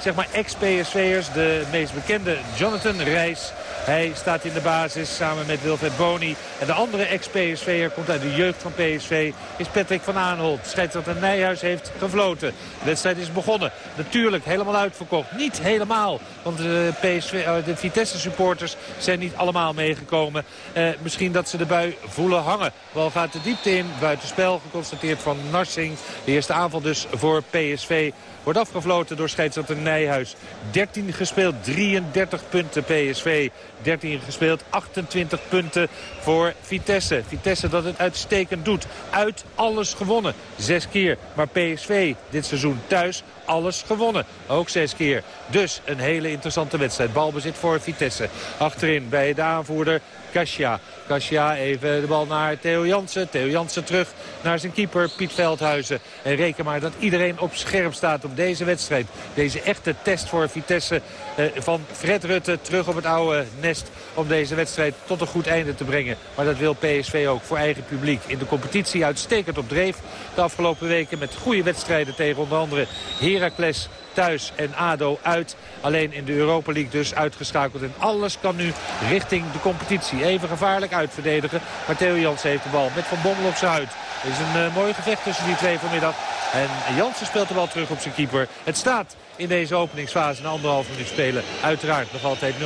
zeg maar ex-PSV'ers. De meest bekende Jonathan Reis. Hij staat in de basis samen met Wilfred Boni. En de andere ex-PSV'er komt uit de jeugd van PSV. Is Patrick van Aanholt. Scheidsrechter Nijhuis heeft gefloten. De wedstrijd is begonnen. Natuurlijk helemaal uitverkocht. Niet helemaal. Want de, PSV, eh, de Vitesse supporters zijn niet allemaal meegekomen. Eh, misschien dat ze de bui voelen hangen. Bal gaat de diepte in. Buitenspel geconstateerd van Narsing. De eerste aanval dus voor PSV. Wordt afgefloten door scheidsrechter Nijhuis. 13 gespeeld, 33 punten PSV. 13 gespeeld, 28 punten voor Vitesse. Vitesse dat het uitstekend doet. Uit alles gewonnen. Zes keer. Maar PSV dit seizoen thuis alles gewonnen. Ook zes keer. Dus een hele interessante wedstrijd. Balbezit voor Vitesse. Achterin bij de aanvoerder Kasia. Kasia even de bal naar Theo Jansen. Theo Jansen terug naar zijn keeper Piet Veldhuizen. En reken maar dat iedereen op scherp staat op deze wedstrijd. Deze echte test voor Vitesse eh, van Fred Rutte terug op het oude nest. Om deze wedstrijd tot een goed einde te brengen. Maar dat wil PSV ook voor eigen publiek. In de competitie uitstekend op dreef. De afgelopen weken met goede wedstrijden tegen onder andere Heracles thuis en ADO uit. Alleen in de Europa League dus uitgeschakeld. En alles kan nu richting de competitie. Even gevaarlijk uitverdedigen. Maar Theo heeft de bal met Van Bommel op zijn huid. Er is een uh, mooi gevecht tussen die twee vanmiddag. En Jansen speelt de bal terug op zijn keeper. Het staat in deze openingsfase een anderhalf minuut spelen. Uiteraard nog altijd 0-0.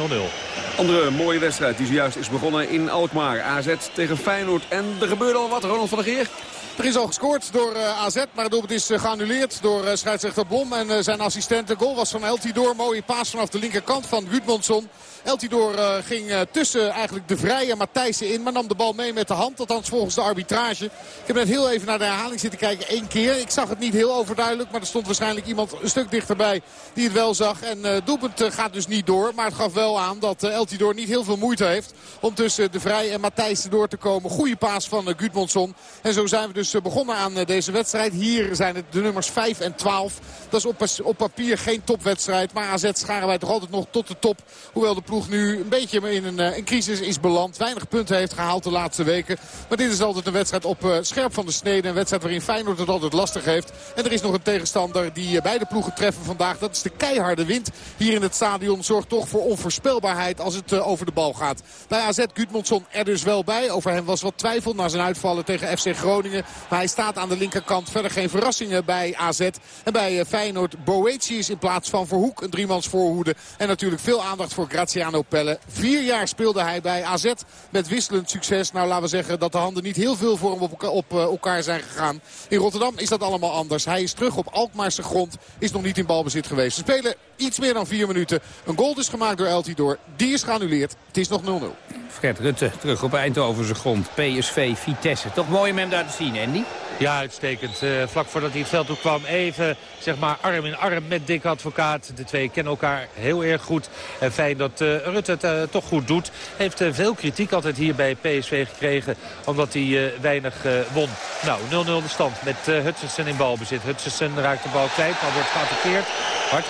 Andere mooie wedstrijd die zojuist is begonnen in Alkmaar. AZ tegen Feyenoord. En er gebeurde al wat, Ronald van der Geer. Er is al gescoord door uh, AZ, maar het doelpunt is uh, geannuleerd door uh, scheidsrechter Blom en zijn assistent. De goal was van El Tidor. Mooie paas vanaf de linkerkant van Gudmundsson. El Tidor uh, ging uh, tussen eigenlijk de vrije Matthijssen in. Maar nam de bal mee met de hand. Althans volgens de arbitrage. Ik heb net heel even naar de herhaling zitten kijken. één keer. Ik zag het niet heel overduidelijk. Maar er stond waarschijnlijk iemand een stuk dichterbij die het wel zag. En uh, doelpunt gaat dus niet door. Maar het gaf wel aan dat El Tidor niet heel veel moeite heeft. Om tussen de vrije en Matthijssen door te komen. Goede paas van uh. En zo zijn we dus begonnen aan deze wedstrijd. Hier zijn het de nummers 5 en 12. Dat is op, op papier geen topwedstrijd. Maar AZ scharen wij toch altijd nog tot de top. Hoewel de ploeg nu een beetje in een, een crisis is beland. Weinig punten heeft gehaald de laatste weken. Maar dit is altijd een wedstrijd op uh, scherp van de snede. Een wedstrijd waarin Feyenoord het altijd lastig heeft. En er is nog een tegenstander die uh, beide ploegen treffen vandaag. Dat is de keiharde wind hier in het stadion. Zorgt toch voor onvoorspelbaarheid als het over de bal gaat. Bij AZ Gudmundsson er dus wel bij. Over hem was wat twijfel na zijn uitvallen tegen FC Groningen. Maar hij staat aan de linkerkant. Verder geen verrassingen bij AZ. En bij Feyenoord Boetius in plaats van Verhoek. Een driemans voorhoede. En natuurlijk veel aandacht voor Graziano Pelle. Vier jaar speelde hij bij AZ met wisselend succes. Nou, laten we zeggen dat de handen niet heel veel voor hem op, uh, elkaar zijn gegaan. In Rotterdam is dat allemaal anders. Hij is terug op Alkmaarse grond. Is nog niet in balbezit geweest. Ze spelen iets meer dan vier minuten. Een goal is gemaakt door Eltidoor. Die is geannuleerd. Het is nog 0-0. Fred Rutte terug op Eindhovense grond. PSV, Vitesse. Toch mooi om hem daar te zien, Andy? Ja, uitstekend. Uh, vlak voordat hij het veld toe kwam, even zeg maar arm in arm met Dick Advocaat. De twee kennen elkaar heel erg goed. En fijn dat uh, Rutte het uh, toch goed doet. Heeft veel kritiek altijd hier bij PSV gekregen, omdat hij weinig won. Nou, 0-0 de stand met Hutchinson in balbezit. Hutchinson raakt de bal kwijt, maar wordt geattaqueerd. Hard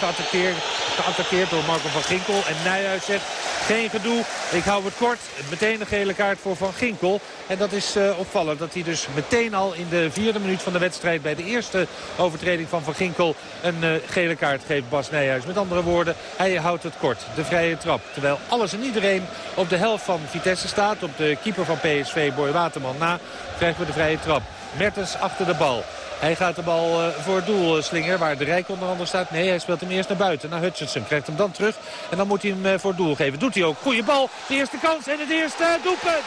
geattaqueerd door Marco van Ginkel. En Nijhuis zegt, geen gedoe, ik hou het kort. Meteen een gele kaart voor Van Ginkel. En dat is uh, opvallend dat hij dus meteen al in de vierde minuut van de wedstrijd... bij de eerste overtreding van Van Ginkel een uh, gele kaart geeft Bas Nijhuis. Met andere woorden, hij houdt het kort. De vrije trap. Terwijl alles en iedereen op de helft van Vitesse staat. Op de keeper van PSV, Boy Waterman, na krijgen we de vrije trap. Mertens achter de bal. Hij gaat de bal uh, voor het doel uh, slingeren, waar de Rijk onder andere staat. Nee, hij speelt hem eerst naar buiten, naar Hutchinson. Krijgt hem dan terug en dan moet hij hem uh, voor het doel geven. Doet hij ook. Goeie bal, de eerste kans en het eerste doelpunt.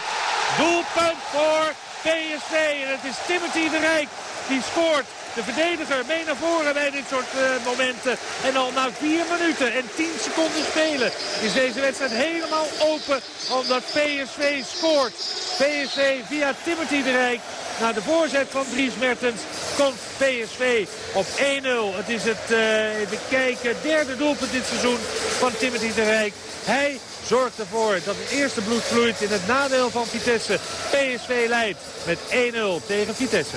Doelpunt voor PSV. En het is Timothy de Rijk die scoort. De verdediger mee naar voren bij dit soort uh, momenten. En al na 4 minuten en 10 seconden spelen is deze wedstrijd helemaal open. Omdat PSV scoort. PSV via Timothy de Rijk. Na de voorzet van Dries Mertens komt PSV op 1-0. Het is het, uh, even kijken, derde doelpunt dit seizoen van Timothy de Rijk. Hij zorgt ervoor dat het eerste bloed vloeit in het nadeel van Vitesse. PSV leidt met 1-0 tegen Vitesse.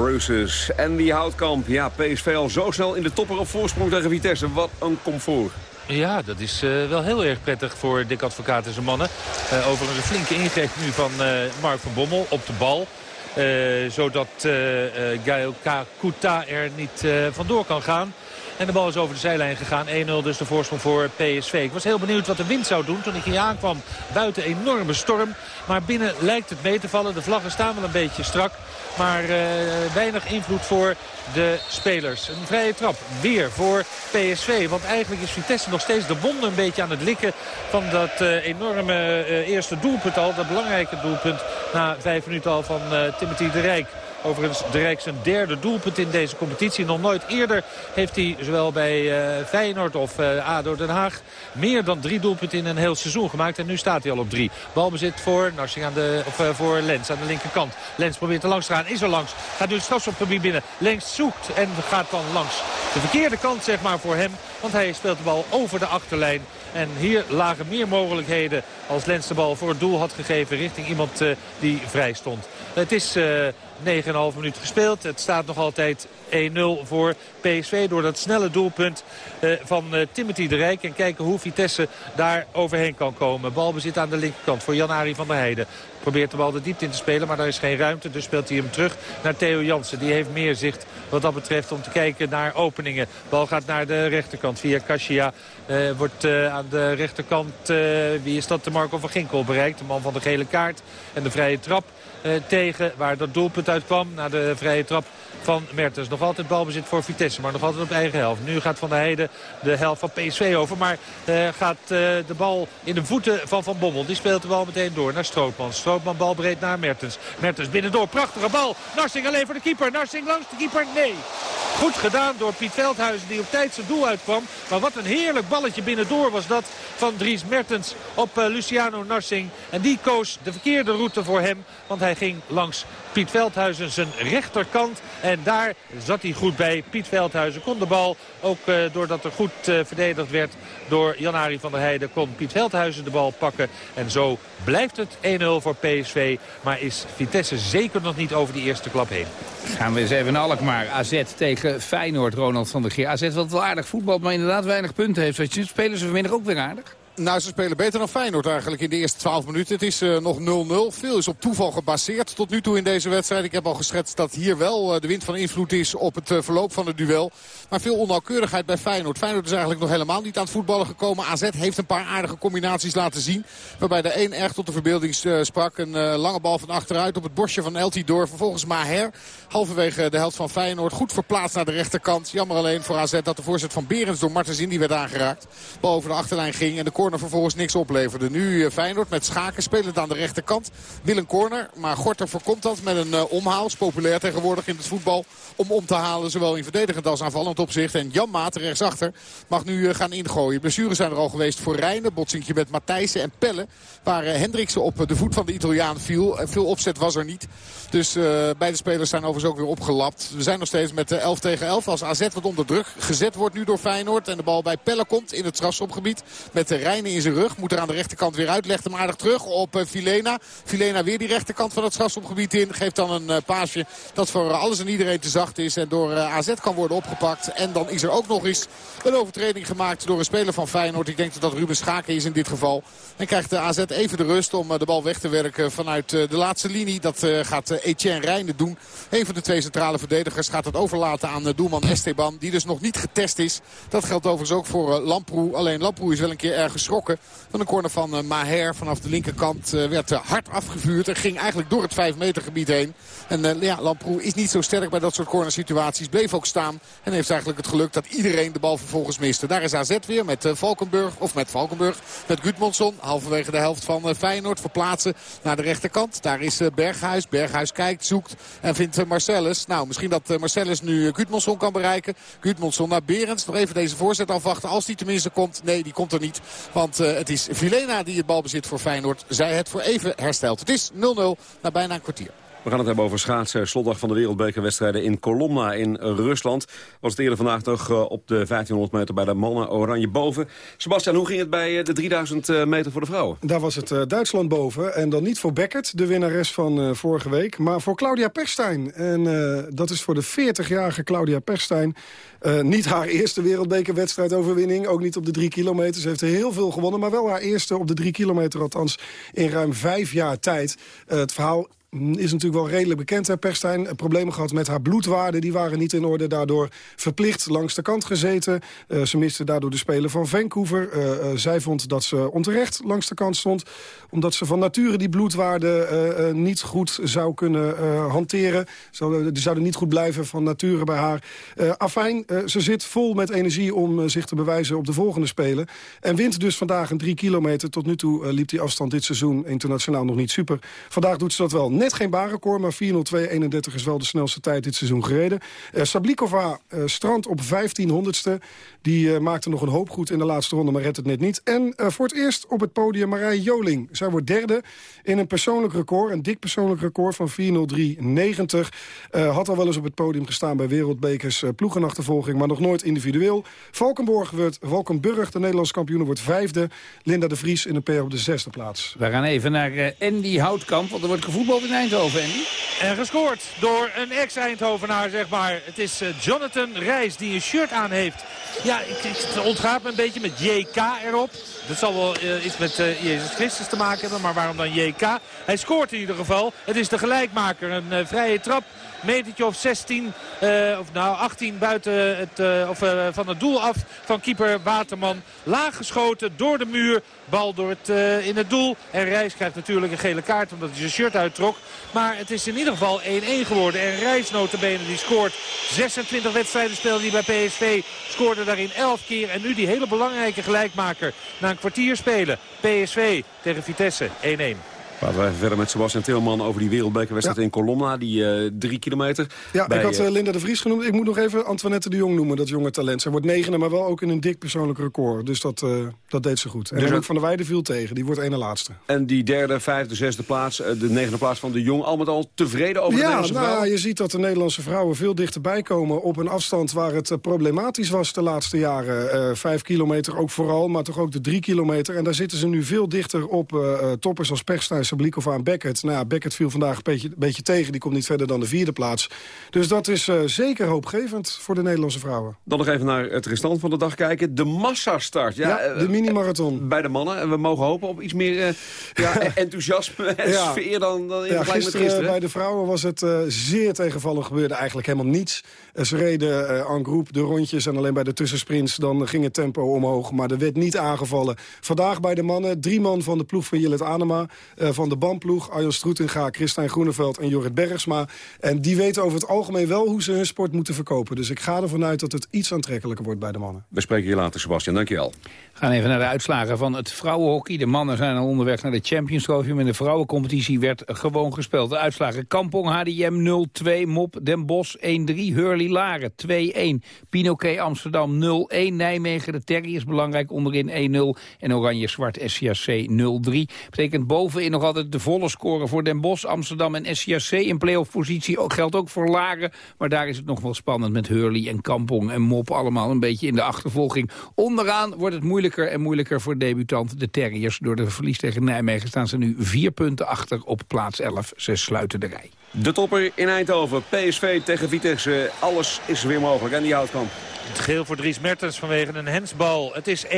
Bruises. En die Houtkamp, ja, PSV al zo snel in de topper op voorsprong tegen Vitesse. Wat een comfort. Ja, dat is eh, wel heel erg prettig voor Dick Advocaat en zijn mannen. Eh, overigens een flinke ingreep nu van eh, Mark van Bommel op de bal. Zodat eh, Gael Kakuta er niet vandoor kan gaan. En de bal is over de zijlijn gegaan. 1-0 dus de voorsprong voor PSV. Ik was heel benieuwd wat de wind zou doen toen ik hier aankwam. Buiten enorme storm. Maar binnen lijkt het mee te vallen. De vlaggen staan wel een beetje strak. Maar eh, weinig invloed voor de spelers. Een vrije trap weer voor PSV. Want eigenlijk is Vitesse nog steeds de wonden een beetje aan het likken... van dat eh, enorme eh, eerste doelpunt al. Dat belangrijke doelpunt na vijf minuten al van Timothy de Rijk. Overigens de Rijk zijn derde doelpunt in deze competitie. Nog nooit eerder heeft hij zowel bij eh, Feyenoord of eh, ADO Den Haag... meer dan drie doelpunten in een heel seizoen gemaakt. En nu staat hij al op drie. Balbezit voor, aan de, of, eh, voor Lens aan de linkerkant. Lens probeert er langs te gaan. Is er langs. Gaat nu het strafschopgebied binnen. Lens zoekt en gaat dan langs. De verkeerde kant zeg maar voor hem. Want hij speelt de bal over de achterlijn. En hier lagen meer mogelijkheden als Lens de bal voor het doel had gegeven richting iemand die vrij stond. Het is 9,5 minuut gespeeld. Het staat nog altijd 1-0 voor PSV door dat snelle doelpunt eh, van eh, Timothy de Rijk. En kijken hoe Vitesse daar overheen kan komen. Balbezit aan de linkerkant voor Jan-Ari van der Heijden. Probeert de bal de diepte in te spelen, maar daar is geen ruimte. Dus speelt hij hem terug naar Theo Jansen. Die heeft meer zicht wat dat betreft om te kijken naar openingen. Bal gaat naar de rechterkant via Kasia. Eh, wordt eh, aan de rechterkant, eh, wie is dat, de Marco van Ginkel bereikt. De man van de gele kaart en de vrije trap tegen. Waar dat doelpunt uit kwam na de vrije trap van Mertens. Nog altijd balbezit voor Vitesse, maar nog altijd op eigen helft. Nu gaat Van der Heijden de helft van PSV over. Maar eh, gaat eh, de bal in de voeten van Van Bommel. Die speelt de bal meteen door naar Strootman. Strootman bal breed naar Mertens. Mertens binnendoor, prachtige bal. Narsing alleen voor de keeper. Narsing langs de keeper, nee. Goed gedaan door Piet Veldhuizen die op tijd zijn doel uitkwam. Maar wat een heerlijk balletje binnendoor was dat van Dries Mertens op eh, Luciano Narsing. En die koos de verkeerde route voor hem. Want hij ging langs Piet Veldhuizen zijn rechterkant. En daar zat hij goed bij. Piet Veldhuizen kon de bal, ook eh, doordat er goed eh, verdedigd werd door Jan-Ari van der Heijden, kon Piet Veldhuizen de bal pakken. En zo blijft het 1-0 voor PSV. Maar is Vitesse zeker nog niet over die eerste klap heen. Gaan we eens even naar Alkmaar. AZ tegen Feyenoord, Ronald van der Geer. AZ wat wel aardig voetbal, maar inderdaad weinig punten heeft. Spelen ze vanmiddag ook weer aardig? Nou, ze spelen beter dan Feyenoord eigenlijk in de eerste 12 minuten. Het is eh, nog 0-0. Veel is op toeval gebaseerd tot nu toe in deze wedstrijd. Ik heb al geschetst dat hier wel eh, de wind van invloed is op het eh, verloop van het duel. Maar veel onnauwkeurigheid bij Feyenoord. Feyenoord is eigenlijk nog helemaal niet aan het voetballen gekomen. AZ heeft een paar aardige combinaties laten zien. Waarbij de een echt tot de verbeelding sprak. Een lange bal van achteruit op het borstje van El Tidor. Vervolgens Maher. Halverwege de helft van Feyenoord. Goed verplaatst naar de rechterkant. Jammer alleen voor AZ dat de voorzet van Berends door Martens in die werd aangeraakt. Bal over de achterlijn ging en de corner vervolgens niks opleverde. Nu eh, Feyenoord met Schaken spelend aan de rechterkant. Wil een corner, maar Gorter voorkomt dat met een eh, omhaal. Populair tegenwoordig in het voetbal om om te halen. Zowel in verdedigend als aanvallend opzicht. En Jan Maat rechtsachter mag nu eh, gaan ingooien. Blessures zijn er al geweest voor Rijnen. Botsinkje met Matthijssen en Pelle. Waar Hendriksen op de voet van de Italiaan viel. Veel opzet was er niet. Dus beide spelers zijn overigens ook weer opgelapt. We zijn nog steeds met eh, 11 tegen 11. Als AZ wat onder druk gezet wordt nu door Feyenoord. En de bal bij Pelle komt in het strafschopgebied. Met de Rijnen in zijn rug. Moet er aan de rechterkant weer uit. Legt hem aardig terug op eh, Filena. Filena weer die rechterkant van het strafschopgebied in. Geeft dan een eh, paasje dat voor alles en iedereen te zacht is. En door eh, AZ kan worden opgepakt. En dan is er ook nog eens een overtreding gemaakt door een speler van Feyenoord. Ik denk dat dat Ruben Schaken is in dit geval. En krijgt de AZ even de rust om de bal weg te werken vanuit de laatste linie. Dat gaat Etienne Rijnen doen. Een van de twee centrale verdedigers gaat het overlaten aan doelman Esteban. Die dus nog niet getest is. Dat geldt overigens ook voor Lamproe. Alleen Lamproe is wel een keer erg geschrokken. Van een corner van eh, Maher vanaf de linkerkant eh, werd eh, hard afgevuurd. En ging eigenlijk door het 5 meter gebied heen. En ja, Lamproe is niet zo sterk bij dat soort cornersituaties. Bleef ook staan. En heeft eigenlijk het geluk dat iedereen de bal vervolgens miste. Daar is AZ weer met Valkenburg. Of met Valkenburg. Met Gudmundsson. Halverwege de helft van Feyenoord. Verplaatsen naar de rechterkant. Daar is Berghuis. Berghuis kijkt, zoekt en vindt Marcellus. Nou, misschien dat Marcellus nu Gudmundsson kan bereiken. Gudmundsson naar Berends. Nog even deze voorzet afwachten. Als die tenminste komt. Nee, die komt er niet. Want eh, het is Vilena die het balbezit voor Feyenoord. Zij het voor even herstelt. Het is 0-0 na bijna een kwartier. We gaan het hebben over schaatsen. Slotdag van de wereldbekerwedstrijden in Kolomna in Rusland. Was het eerder vandaag toch eh, op de 1500 meter bij de mannen oranje boven. Sebastian, hoe ging het bij eh, de 3000 meter voor de vrouwen? Daar was het eh, Duitsland boven. En dan niet voor Beckert, de winnares van eh, vorige week. Maar voor Claudia Perstijn. En eh, dat is voor de 40-jarige Claudia Perstijn. eh, niet haar eerste wereldbekerwedstrijdoverwinning. Ook niet op de drie kilometer. Ze heeft heel veel gewonnen. Maar wel haar eerste op de drie kilometer. Althans in ruim vijf jaar tijd. Eh, het verhaal is natuurlijk wel redelijk bekend, hè, Perstijn. Eh, Problemen gehad met haar bloedwaarden, die waren niet in orde. Daardoor verplicht langs de kant gezeten. Eh, ze miste daardoor de speler van Vancouver. Eh, zij vond dat ze onterecht langs de kant stond. Omdat ze van nature die bloedwaarden niet goed zou kunnen hanteren. Zou, die zouden niet goed blijven van nature bij haar. Afijn, ze zit vol met energie om zich te bewijzen op de volgende Spelen. En wint dus vandaag een drie kilometer. Tot nu toe liep die afstand dit seizoen internationaal nog niet super. Vandaag doet ze dat wel. Net geen baanrecord, maar 4.02.31 is wel de snelste tijd dit seizoen gereden. Eh, Sablikova eh, strandt op 1500ste. Die eh, maakte nog een hoop goed in de laatste ronde, maar redt het net niet. En voor het eerst op het podium Marije Joling. Zij wordt derde in een persoonlijk record. Een dik persoonlijk record van 4.03.90. Eh, had al wel eens op het podium gestaan bij wereldbekers ploegenachtervolging, maar nog nooit individueel. Valkenborg wordt, Valkenburg, de Nederlandse kampioen, wordt vijfde. Linda de Vries in een PR op de zesde plaats. We gaan even naar Andy Houtkamp, want er wordt gevoetbald in Eindhoven. En gescoord door een ex-Eindhovenaar, zeg maar. Het is eh, Jonathan Reis die een shirt aan heeft. Ja, het ontgaat me een beetje met JK erop. Dat zal wel eh, iets met eh, Jezus Christus te maken hebben, maar waarom dan JK? Hij scoort in ieder geval. Het is de gelijkmaker, een vrije trap. Metertje of 16, eh, of nou 18 buiten het, eh, of, eh, van het doel af van keeper Waterman. Laag geschoten door de muur. Bal door het, in het doel. En Reis krijgt natuurlijk een gele kaart omdat hij zijn shirt uittrok. Maar het is in ieder geval 1-1 geworden. En Reis notabene die scoort. 26 wedstrijden speelde hij bij PSV. Scoorde daarin 11 keer. En nu die hele belangrijke gelijkmaker. Na een kwartier spelen. PSV tegen Vitesse 1-1. Laten we even verder met Sebastian Tilman over die wereldbekerwedstrijd in Kolomna. Die eh, drie kilometer. Ja, Bij, ik had eh, eh, Linda de Vries genoemd. Ik moet nog even Antoinette de Jong noemen, dat jonge talent. Zij wordt negende, maar wel ook in een dik persoonlijk record. Dus dat, dat deed ze goed. En Dus ook- van der Weijden viel tegen. Die wordt ene laatste. En die derde, vijfde, zesde plaats, de negende plaats van de Jong. Al met al tevreden over de ja, Nederlandse nou, ja, vrouwen? je ziet dat de Nederlandse vrouwen veel dichterbij komen... op een afstand waar het problematisch was de laatste jaren. Vijf kilometer ook vooral, maar toch ook de drie kilometer. En daar zitten ze nu veel dichter op toppers als Perstijn, Sablikova en Beckett. Nou ja, Beckett viel vandaag een beetje, beetje tegen. Die komt niet verder dan de vierde plaats. Dus dat is eh, zeker hoopgevend voor de Nederlandse vrouwen. Dan nog even naar het restant van de dag kijken. De massastart. Ja, Ja, eh, de mini-marathon. Bij de mannen. En we mogen hopen op iets meer eh, ja, enthousiasme en Ja. sfeer dan, dan in Ja, vergelijking met gisteren gisteren. bij de vrouwen was het eh, zeer tegenvallig. gebeurde eigenlijk helemaal niets. Eh, ze reden eh en groep de rondjes en alleen bij de tussensprints... dan ging het tempo omhoog, maar er werd niet aangevallen. Vandaag bij de mannen, drie man van de ploeg van Jillet Anema... eh, van de BAM-ploeg, Arjan Stroetinga, Christijn Groeneveld en Jorrit Bergsma. En die weten over het algemeen wel hoe ze hun sport moeten verkopen. Dus ik ga ervan uit dat het iets aantrekkelijker wordt bij de mannen. We spreken je later, Sebastian. Dankjewel. We gaan even naar de uitslagen van het vrouwenhockey. De mannen zijn al onderweg naar de Champions Trophy. Maar in de vrouwencompetitie werd gewoon gespeeld. De uitslagen Kampong HDM 0-2, Mop Den Bosch 1-3, Hurley Laren 2-1, Pinoquet Amsterdam 0-1, Nijmegen de Terriers belangrijk onderin 1-0 en Oranje Zwart SCAC 0-3. Betekent bovenin nog altijd de volle score voor Den Bosch, Amsterdam en SCRC in playoff positie. Ook, geldt ook voor Laren, maar daar is het nog wel spannend met Hurley en Kampong en Mop allemaal een beetje in de achtervolging. Onderaan wordt het moeilijker en moeilijker voor debutant de Terriers. Door de verlies tegen Nijmegen staan ze nu vier punten achter op plaats 11. Ze sluiten de rij. De topper in Eindhoven, PSV tegen Vitesse. Alles is weer mogelijk en die houtkamp. Het geel voor Dries Mertens vanwege een hensbal. Het is 1-1.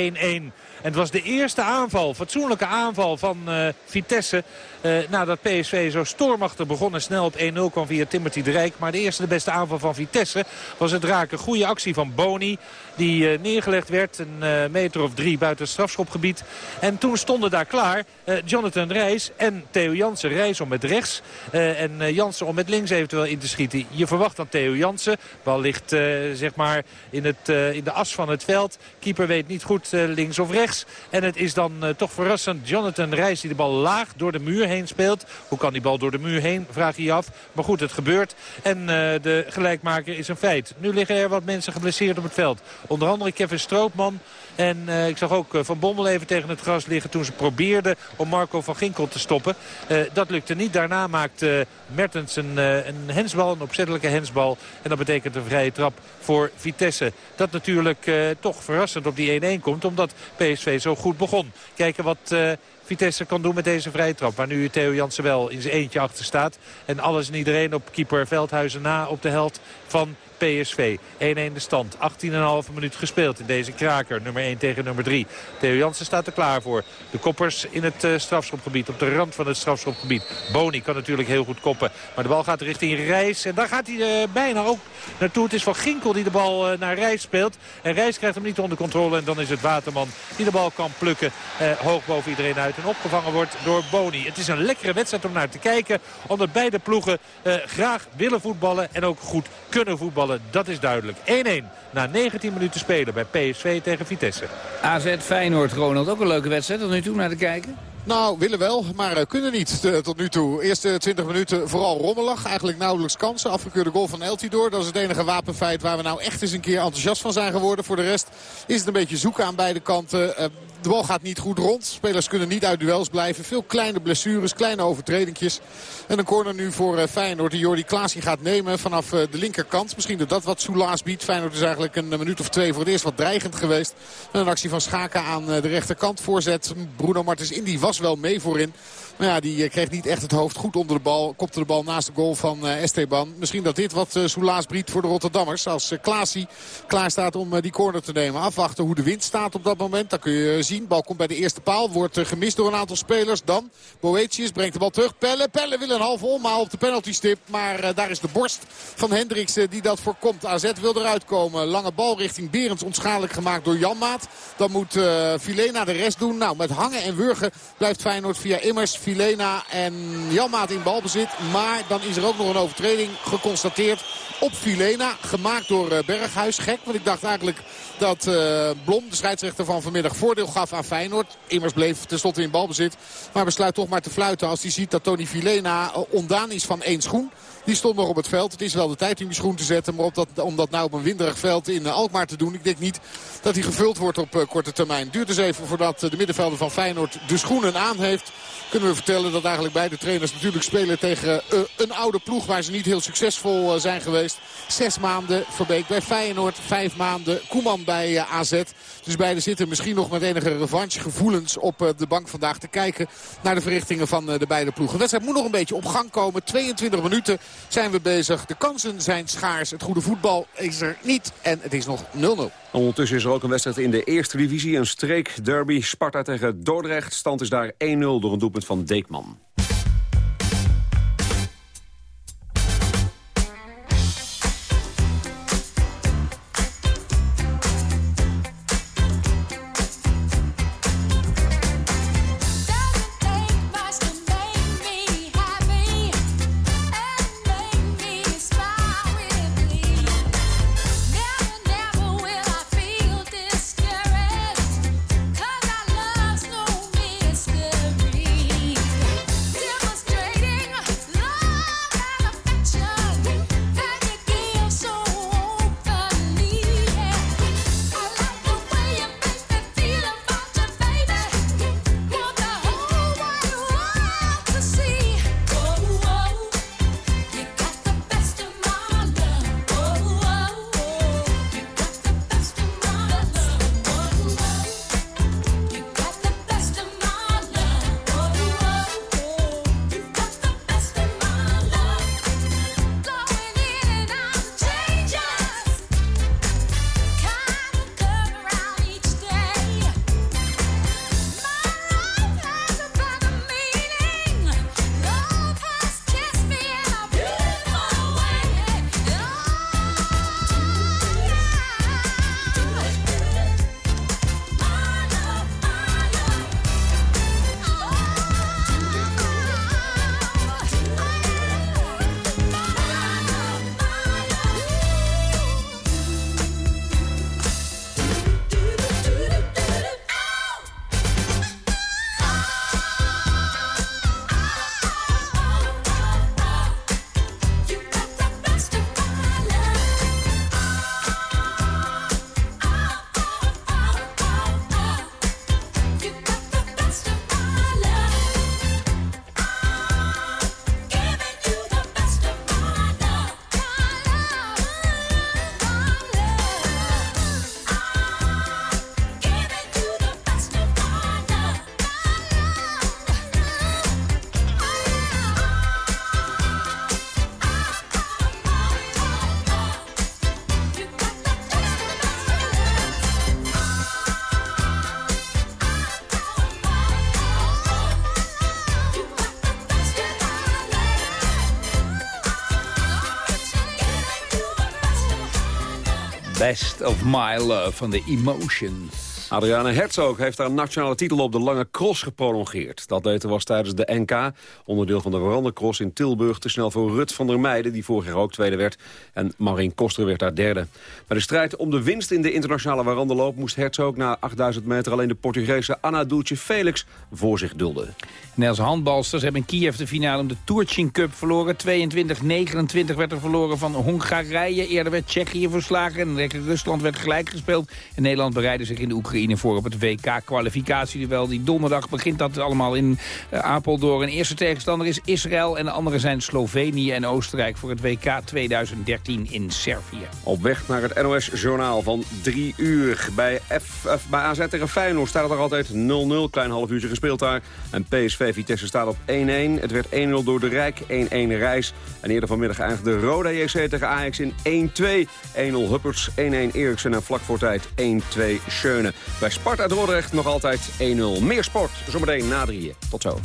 En het was de eerste aanval, fatsoenlijke aanval van eh, Vitesse. eh, nadat PSV zo stormachtig begon en snel op 1-0 kwam via Timothy de Rijk. Maar de eerste de beste aanval van Vitesse was het raken. Goede actie van Boni. Die eh, neergelegd werd, een eh, meter of drie buiten het strafschopgebied. En toen stonden daar klaar eh, Jonathan Reis en Theo Jansen. Reis om met rechts en Jansen om met links eventueel in te schieten. Je verwacht dan Theo Jansen. Bal ligt zeg maar in, het, in de as van het veld. Keeper weet niet goed links of rechts. En het is dan toch verrassend Jonathan Reis die de bal laag door de muur heen speelt. Hoe kan die bal door de muur heen, vraag je je af. Maar goed, het gebeurt. En de gelijkmaker is een feit. Nu liggen er wat mensen geblesseerd op het veld. Onder andere Kevin Stroopman. En eh, ik zag ook eh, Van Bommel even tegen het gras liggen toen ze probeerden om Marco van Ginkel te stoppen. Eh, dat lukte niet. Daarna maakt Mertens een, een hensbal, een opzettelijke hensbal. En dat betekent een vrije trap voor Vitesse. Dat natuurlijk toch verrassend op die 1-1 komt, omdat PSV zo goed begon. Kijken wat... Vitesse kan doen met deze vrije trap. Waar nu Theo Jansen wel in zijn eentje achter staat. En alles en iedereen op keeper Veldhuizen na op de held van PSV. 1-1 de stand. 18,5 minuut gespeeld in deze kraker. Nummer 1 tegen nummer 3. Theo Jansen staat er klaar voor. De koppers in het eh, strafschopgebied. Op de rand van het strafschopgebied. Boni kan natuurlijk heel goed koppen. Maar de bal gaat richting Reis. En daar gaat hij eh, bijna ook naartoe. Het is Van Ginkel die de bal eh, naar Reis speelt. En Reis krijgt hem niet onder controle. En dan is het Waterman die de bal kan plukken. hoog boven iedereen uit. En opgevangen wordt door Boni. Het is een lekkere wedstrijd om naar te kijken. Omdat beide ploegen graag willen voetballen. En ook goed kunnen voetballen. Dat is duidelijk. 1-1 na 19 minuten spelen bij PSV tegen Vitesse. AZ Feyenoord, Ronald, ook een leuke wedstrijd tot nu toe naar te kijken. Nou, willen wel, maar eh, kunnen niet eh, tot nu toe. Eerste 20 minuten vooral rommelig. Eigenlijk nauwelijks kansen. Afgekeurde goal van Eltidoor. Dat is het enige wapenfeit waar we nou echt eens een keer enthousiast van zijn geworden. Voor de rest is het een beetje zoeken aan beide kanten. Eh, de bal gaat niet goed rond. Spelers kunnen niet uit duels blijven. Veel kleine blessures, kleine overtredingjes. En een corner nu voor eh, Feyenoord die Jordi Klaas gaat nemen vanaf eh, de linkerkant. Misschien dat dat wat soelaas biedt. Feyenoord is eigenlijk een minuut of twee voor het eerst wat dreigend geweest. En een actie van Schaken aan eh, de rechterkant voorzet. Bruno Martens Indy was wel mee voorin. Maar ja, die eh, kreeg niet echt het hoofd goed onder de bal. Kopte de bal naast de goal van eh, Esteban. Misschien dat dit wat eh, soelaas biedt voor de Rotterdammers. Als Klaasie klaar staat om die corner te nemen. Afwachten hoe de wind staat op dat moment. Dan kun je zien. Bal komt bij de eerste paal. Wordt gemist door een aantal spelers. Dan Boetius brengt de bal terug. Pelle. Pelle wil een halve omhaal op de penaltystip. Maar daar is de borst van Hendricks die dat voorkomt. AZ wil eruit komen. Lange bal richting Berends onschadelijk gemaakt door Janmaat. Dan moet Filena de rest doen. Nou, met hangen en wurgen blijft Feyenoord via Immers, Filena en Janmaat in balbezit. Maar dan is er ook nog een overtreding geconstateerd op Filena. Gemaakt door uh, Berghuis. Gek, want ik dacht eigenlijk dat uh, Blom, de scheidsrechter van vanmiddag, voordeel gaf aan Feyenoord. Immers bleef tenslotte in balbezit. Maar besluit toch maar te fluiten als hij ziet dat Tony Filena ondaan is van één schoen. Die stond nog op het veld. Het is wel de tijd om die schoen te zetten. Maar op dat, om dat nou op een winderig veld in Alkmaar te doen. Ik denk niet dat hij gevuld wordt op korte termijn. Duurt dus even voordat de middenvelder van Feyenoord de schoenen aan heeft. Kunnen we vertellen dat eigenlijk beide trainers natuurlijk spelen tegen uh, een oude ploeg. Waar ze niet heel succesvol zijn geweest. Zes maanden Verbeek bij Feyenoord. Vijf maanden Koeman bij AZ. Dus beide zitten misschien nog met enige revanchegevoelens op de bank vandaag te kijken. Naar de verrichtingen van de beide ploegen. De wedstrijd moet nog een beetje op gang komen. 22 minuten zijn we bezig. De kansen zijn schaars. Het goede voetbal is er niet. En het is nog 0-0. Ondertussen is er ook een wedstrijd in de eerste divisie. Een streek derby. Sparta tegen Dordrecht. Stand is daar 1-0 door een doelpunt van Deekman. Of My Love van de Emotions. Adriane Herzog heeft haar nationale titel op de lange cross geprolongeerd. Dat deed was tijdens de NK, onderdeel van de Verandercross in Tilburg... te snel voor Rut van der Meijden, die vorig jaar ook tweede werd. En Marien Koster werd daar derde. Bij de strijd om de winst in de internationale waranderloop... moest Herzog na 8000 meter alleen de Portugese Anna Dulce Felix voor zich dulden. Nederlandse handbalsters hebben in Kiev de finale om de Turchin Cup verloren. 22-29 werd er verloren van Hongarije. Eerder werd Tsjechië verslagen en Rusland werd gelijk gespeeld. En Nederland bereidde zich in de Oekraïne voor op het WK-kwalificatieduel. Die donderdag begint dat allemaal in uh, Apeldoorn. Een eerste tegenstander is Israël en de andere zijn Slovenië en Oostenrijk... voor het WK 2013 in Servië. Op weg naar het NOS-journaal van drie uur. Bij, bij AZ tegen Feyenoord staat het nog altijd 0-0. Klein half uurtje gespeeld daar. En PSV Vitesse staat op 1-1. Het werd 1-0 door de Rijk, 1-1 Reis. En eerder vanmiddag eindigde Roda JC tegen Ajax in 1-2. 1-0 Hupperts, 1-1 Eriksen en vlak voor tijd 1-2 Schöne. Bij Sparta Dordrecht nog altijd 1-0. Meer sport, zometeen na drieën. Tot zo.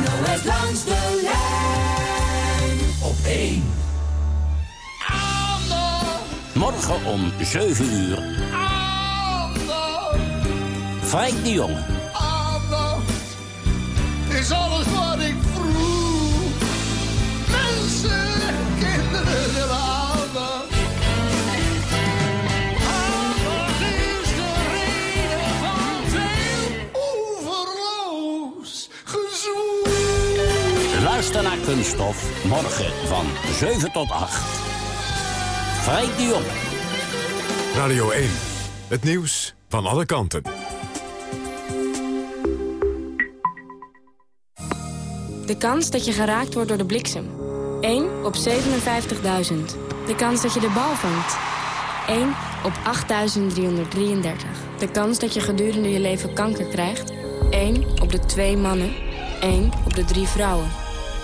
NOS langs de lijn op 1. Morgen om 7 uur. Frank de Jong. is alles wat ik vroeg. Mensen, Luister naar Kunststof. Morgen van 7 tot 8. Frank de Jong. Radio 1. Het nieuws van alle kanten. De kans dat je geraakt wordt door de bliksem. 1 op 57.000. De kans dat je de bal vangt. 1 op 8.333. De kans dat je gedurende je leven kanker krijgt. 1 op de 2 mannen. 1 op de 3 vrouwen.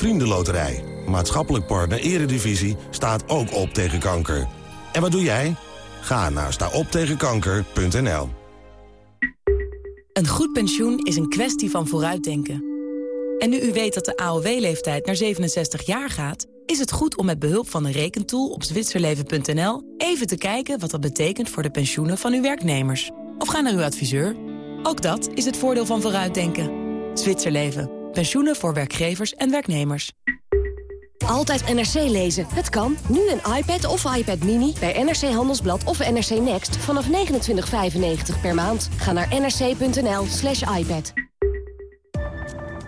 Vriendenloterij. Maatschappelijk partner Eredivisie staat ook op tegen kanker. En wat doe jij? Ga naar staoptegenkanker.nl Een goed pensioen is een kwestie van vooruitdenken. En nu u weet dat de AOW-leeftijd naar 67 jaar gaat... is het goed om met behulp van een rekentool op zwitserleven.nl... even te kijken wat dat betekent voor de pensioenen van uw werknemers. Of ga naar uw adviseur. Ook dat is het voordeel van vooruitdenken. Zwitserleven. Pensioenen voor werkgevers en werknemers. Altijd NRC lezen. Het kan. Nu een iPad of iPad Mini bij NRC Handelsblad of NRC Next vanaf 29,95 per maand. Ga naar nrc.nl slash iPad.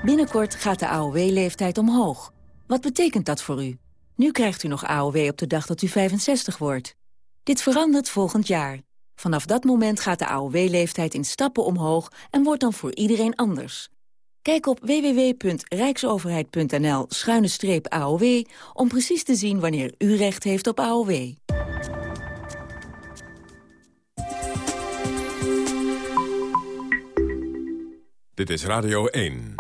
Binnenkort gaat de AOW-leeftijd omhoog. Wat betekent dat voor u? Nu krijgt u nog AOW op de dag dat u 65 wordt. Dit verandert volgend jaar. Vanaf dat moment gaat de AOW-leeftijd in stappen omhoog... en wordt dan voor iedereen anders. Kijk op www.rijksoverheid.nl-aow... om precies te zien wanneer u recht heeft op AOW. Dit is Radio 1.